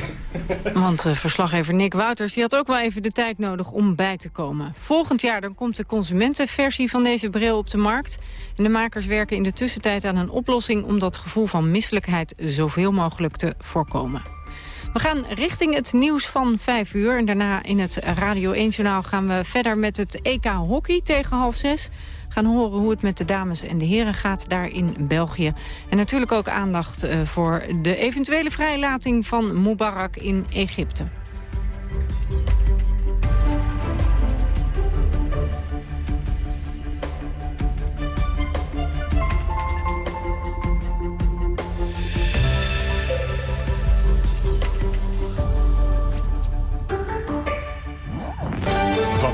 [LAUGHS] Want verslaggever Nick Wouters die had ook wel even de tijd nodig om bij te komen. Volgend jaar dan komt de consumentenversie van deze bril op de markt. En de makers werken in de tussentijd aan een oplossing... om dat gevoel van misselijkheid zoveel mogelijk te voorkomen. We gaan richting het nieuws van 5 uur. En daarna in het Radio 1-journaal gaan we verder met het EK Hockey tegen half 6 gaan horen hoe het met de dames en de heren gaat daar in België. En natuurlijk ook aandacht uh, voor de eventuele vrijlating van Mubarak in Egypte.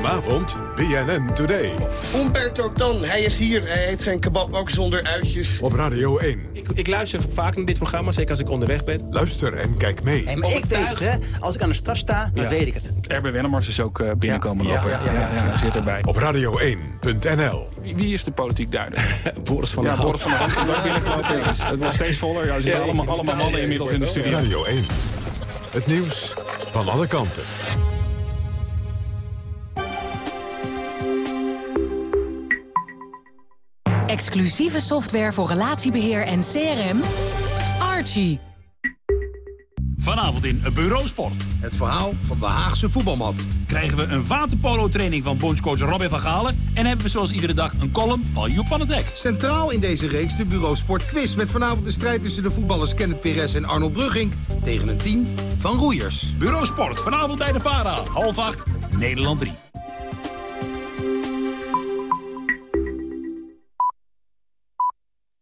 Vanavond BNN Today. Umberto Tan, hij is hier. Hij eet zijn kebab ook zonder uitjes. Op Radio 1. Ik, ik luister vaak naar dit programma, zeker als ik onderweg ben. Luister en kijk mee. Hey, maar ik weet het, hè. Als ik aan de start sta, dan Ja. weet ik het. Erbe Wennemars is ook eh, binnenkomen Ja, lopen. ja, ja, ja, ja. zit erbij. Op radio1.nl. Wie, wie is de politiek duider? [LAUGHS] Boris van ja, der Ham. Boris van der Ham is ook binnengelopen. [LAUGHS] Het wordt steeds voller. Ja, er zitten Ja, allemaal, allemaal mannen inmiddels in de studio. Radio 1. Het nieuws van alle kanten. Exclusieve software voor relatiebeheer en CRM. Archie. Vanavond in Bureau Sport. Het verhaal van de Haagse voetbalmat. Krijgen we een waterpolo-training van bondscoach Robin van Galen... en hebben we zoals iedere dag een column van Joep van het Hek. Centraal in deze reeks de Bureau Sport Quiz... met vanavond de strijd tussen de voetballers Kenneth Perez en Arnold Brugging... tegen een team van roeiers. Bureau Sport, vanavond bij de VARA. Half acht, Nederland 3.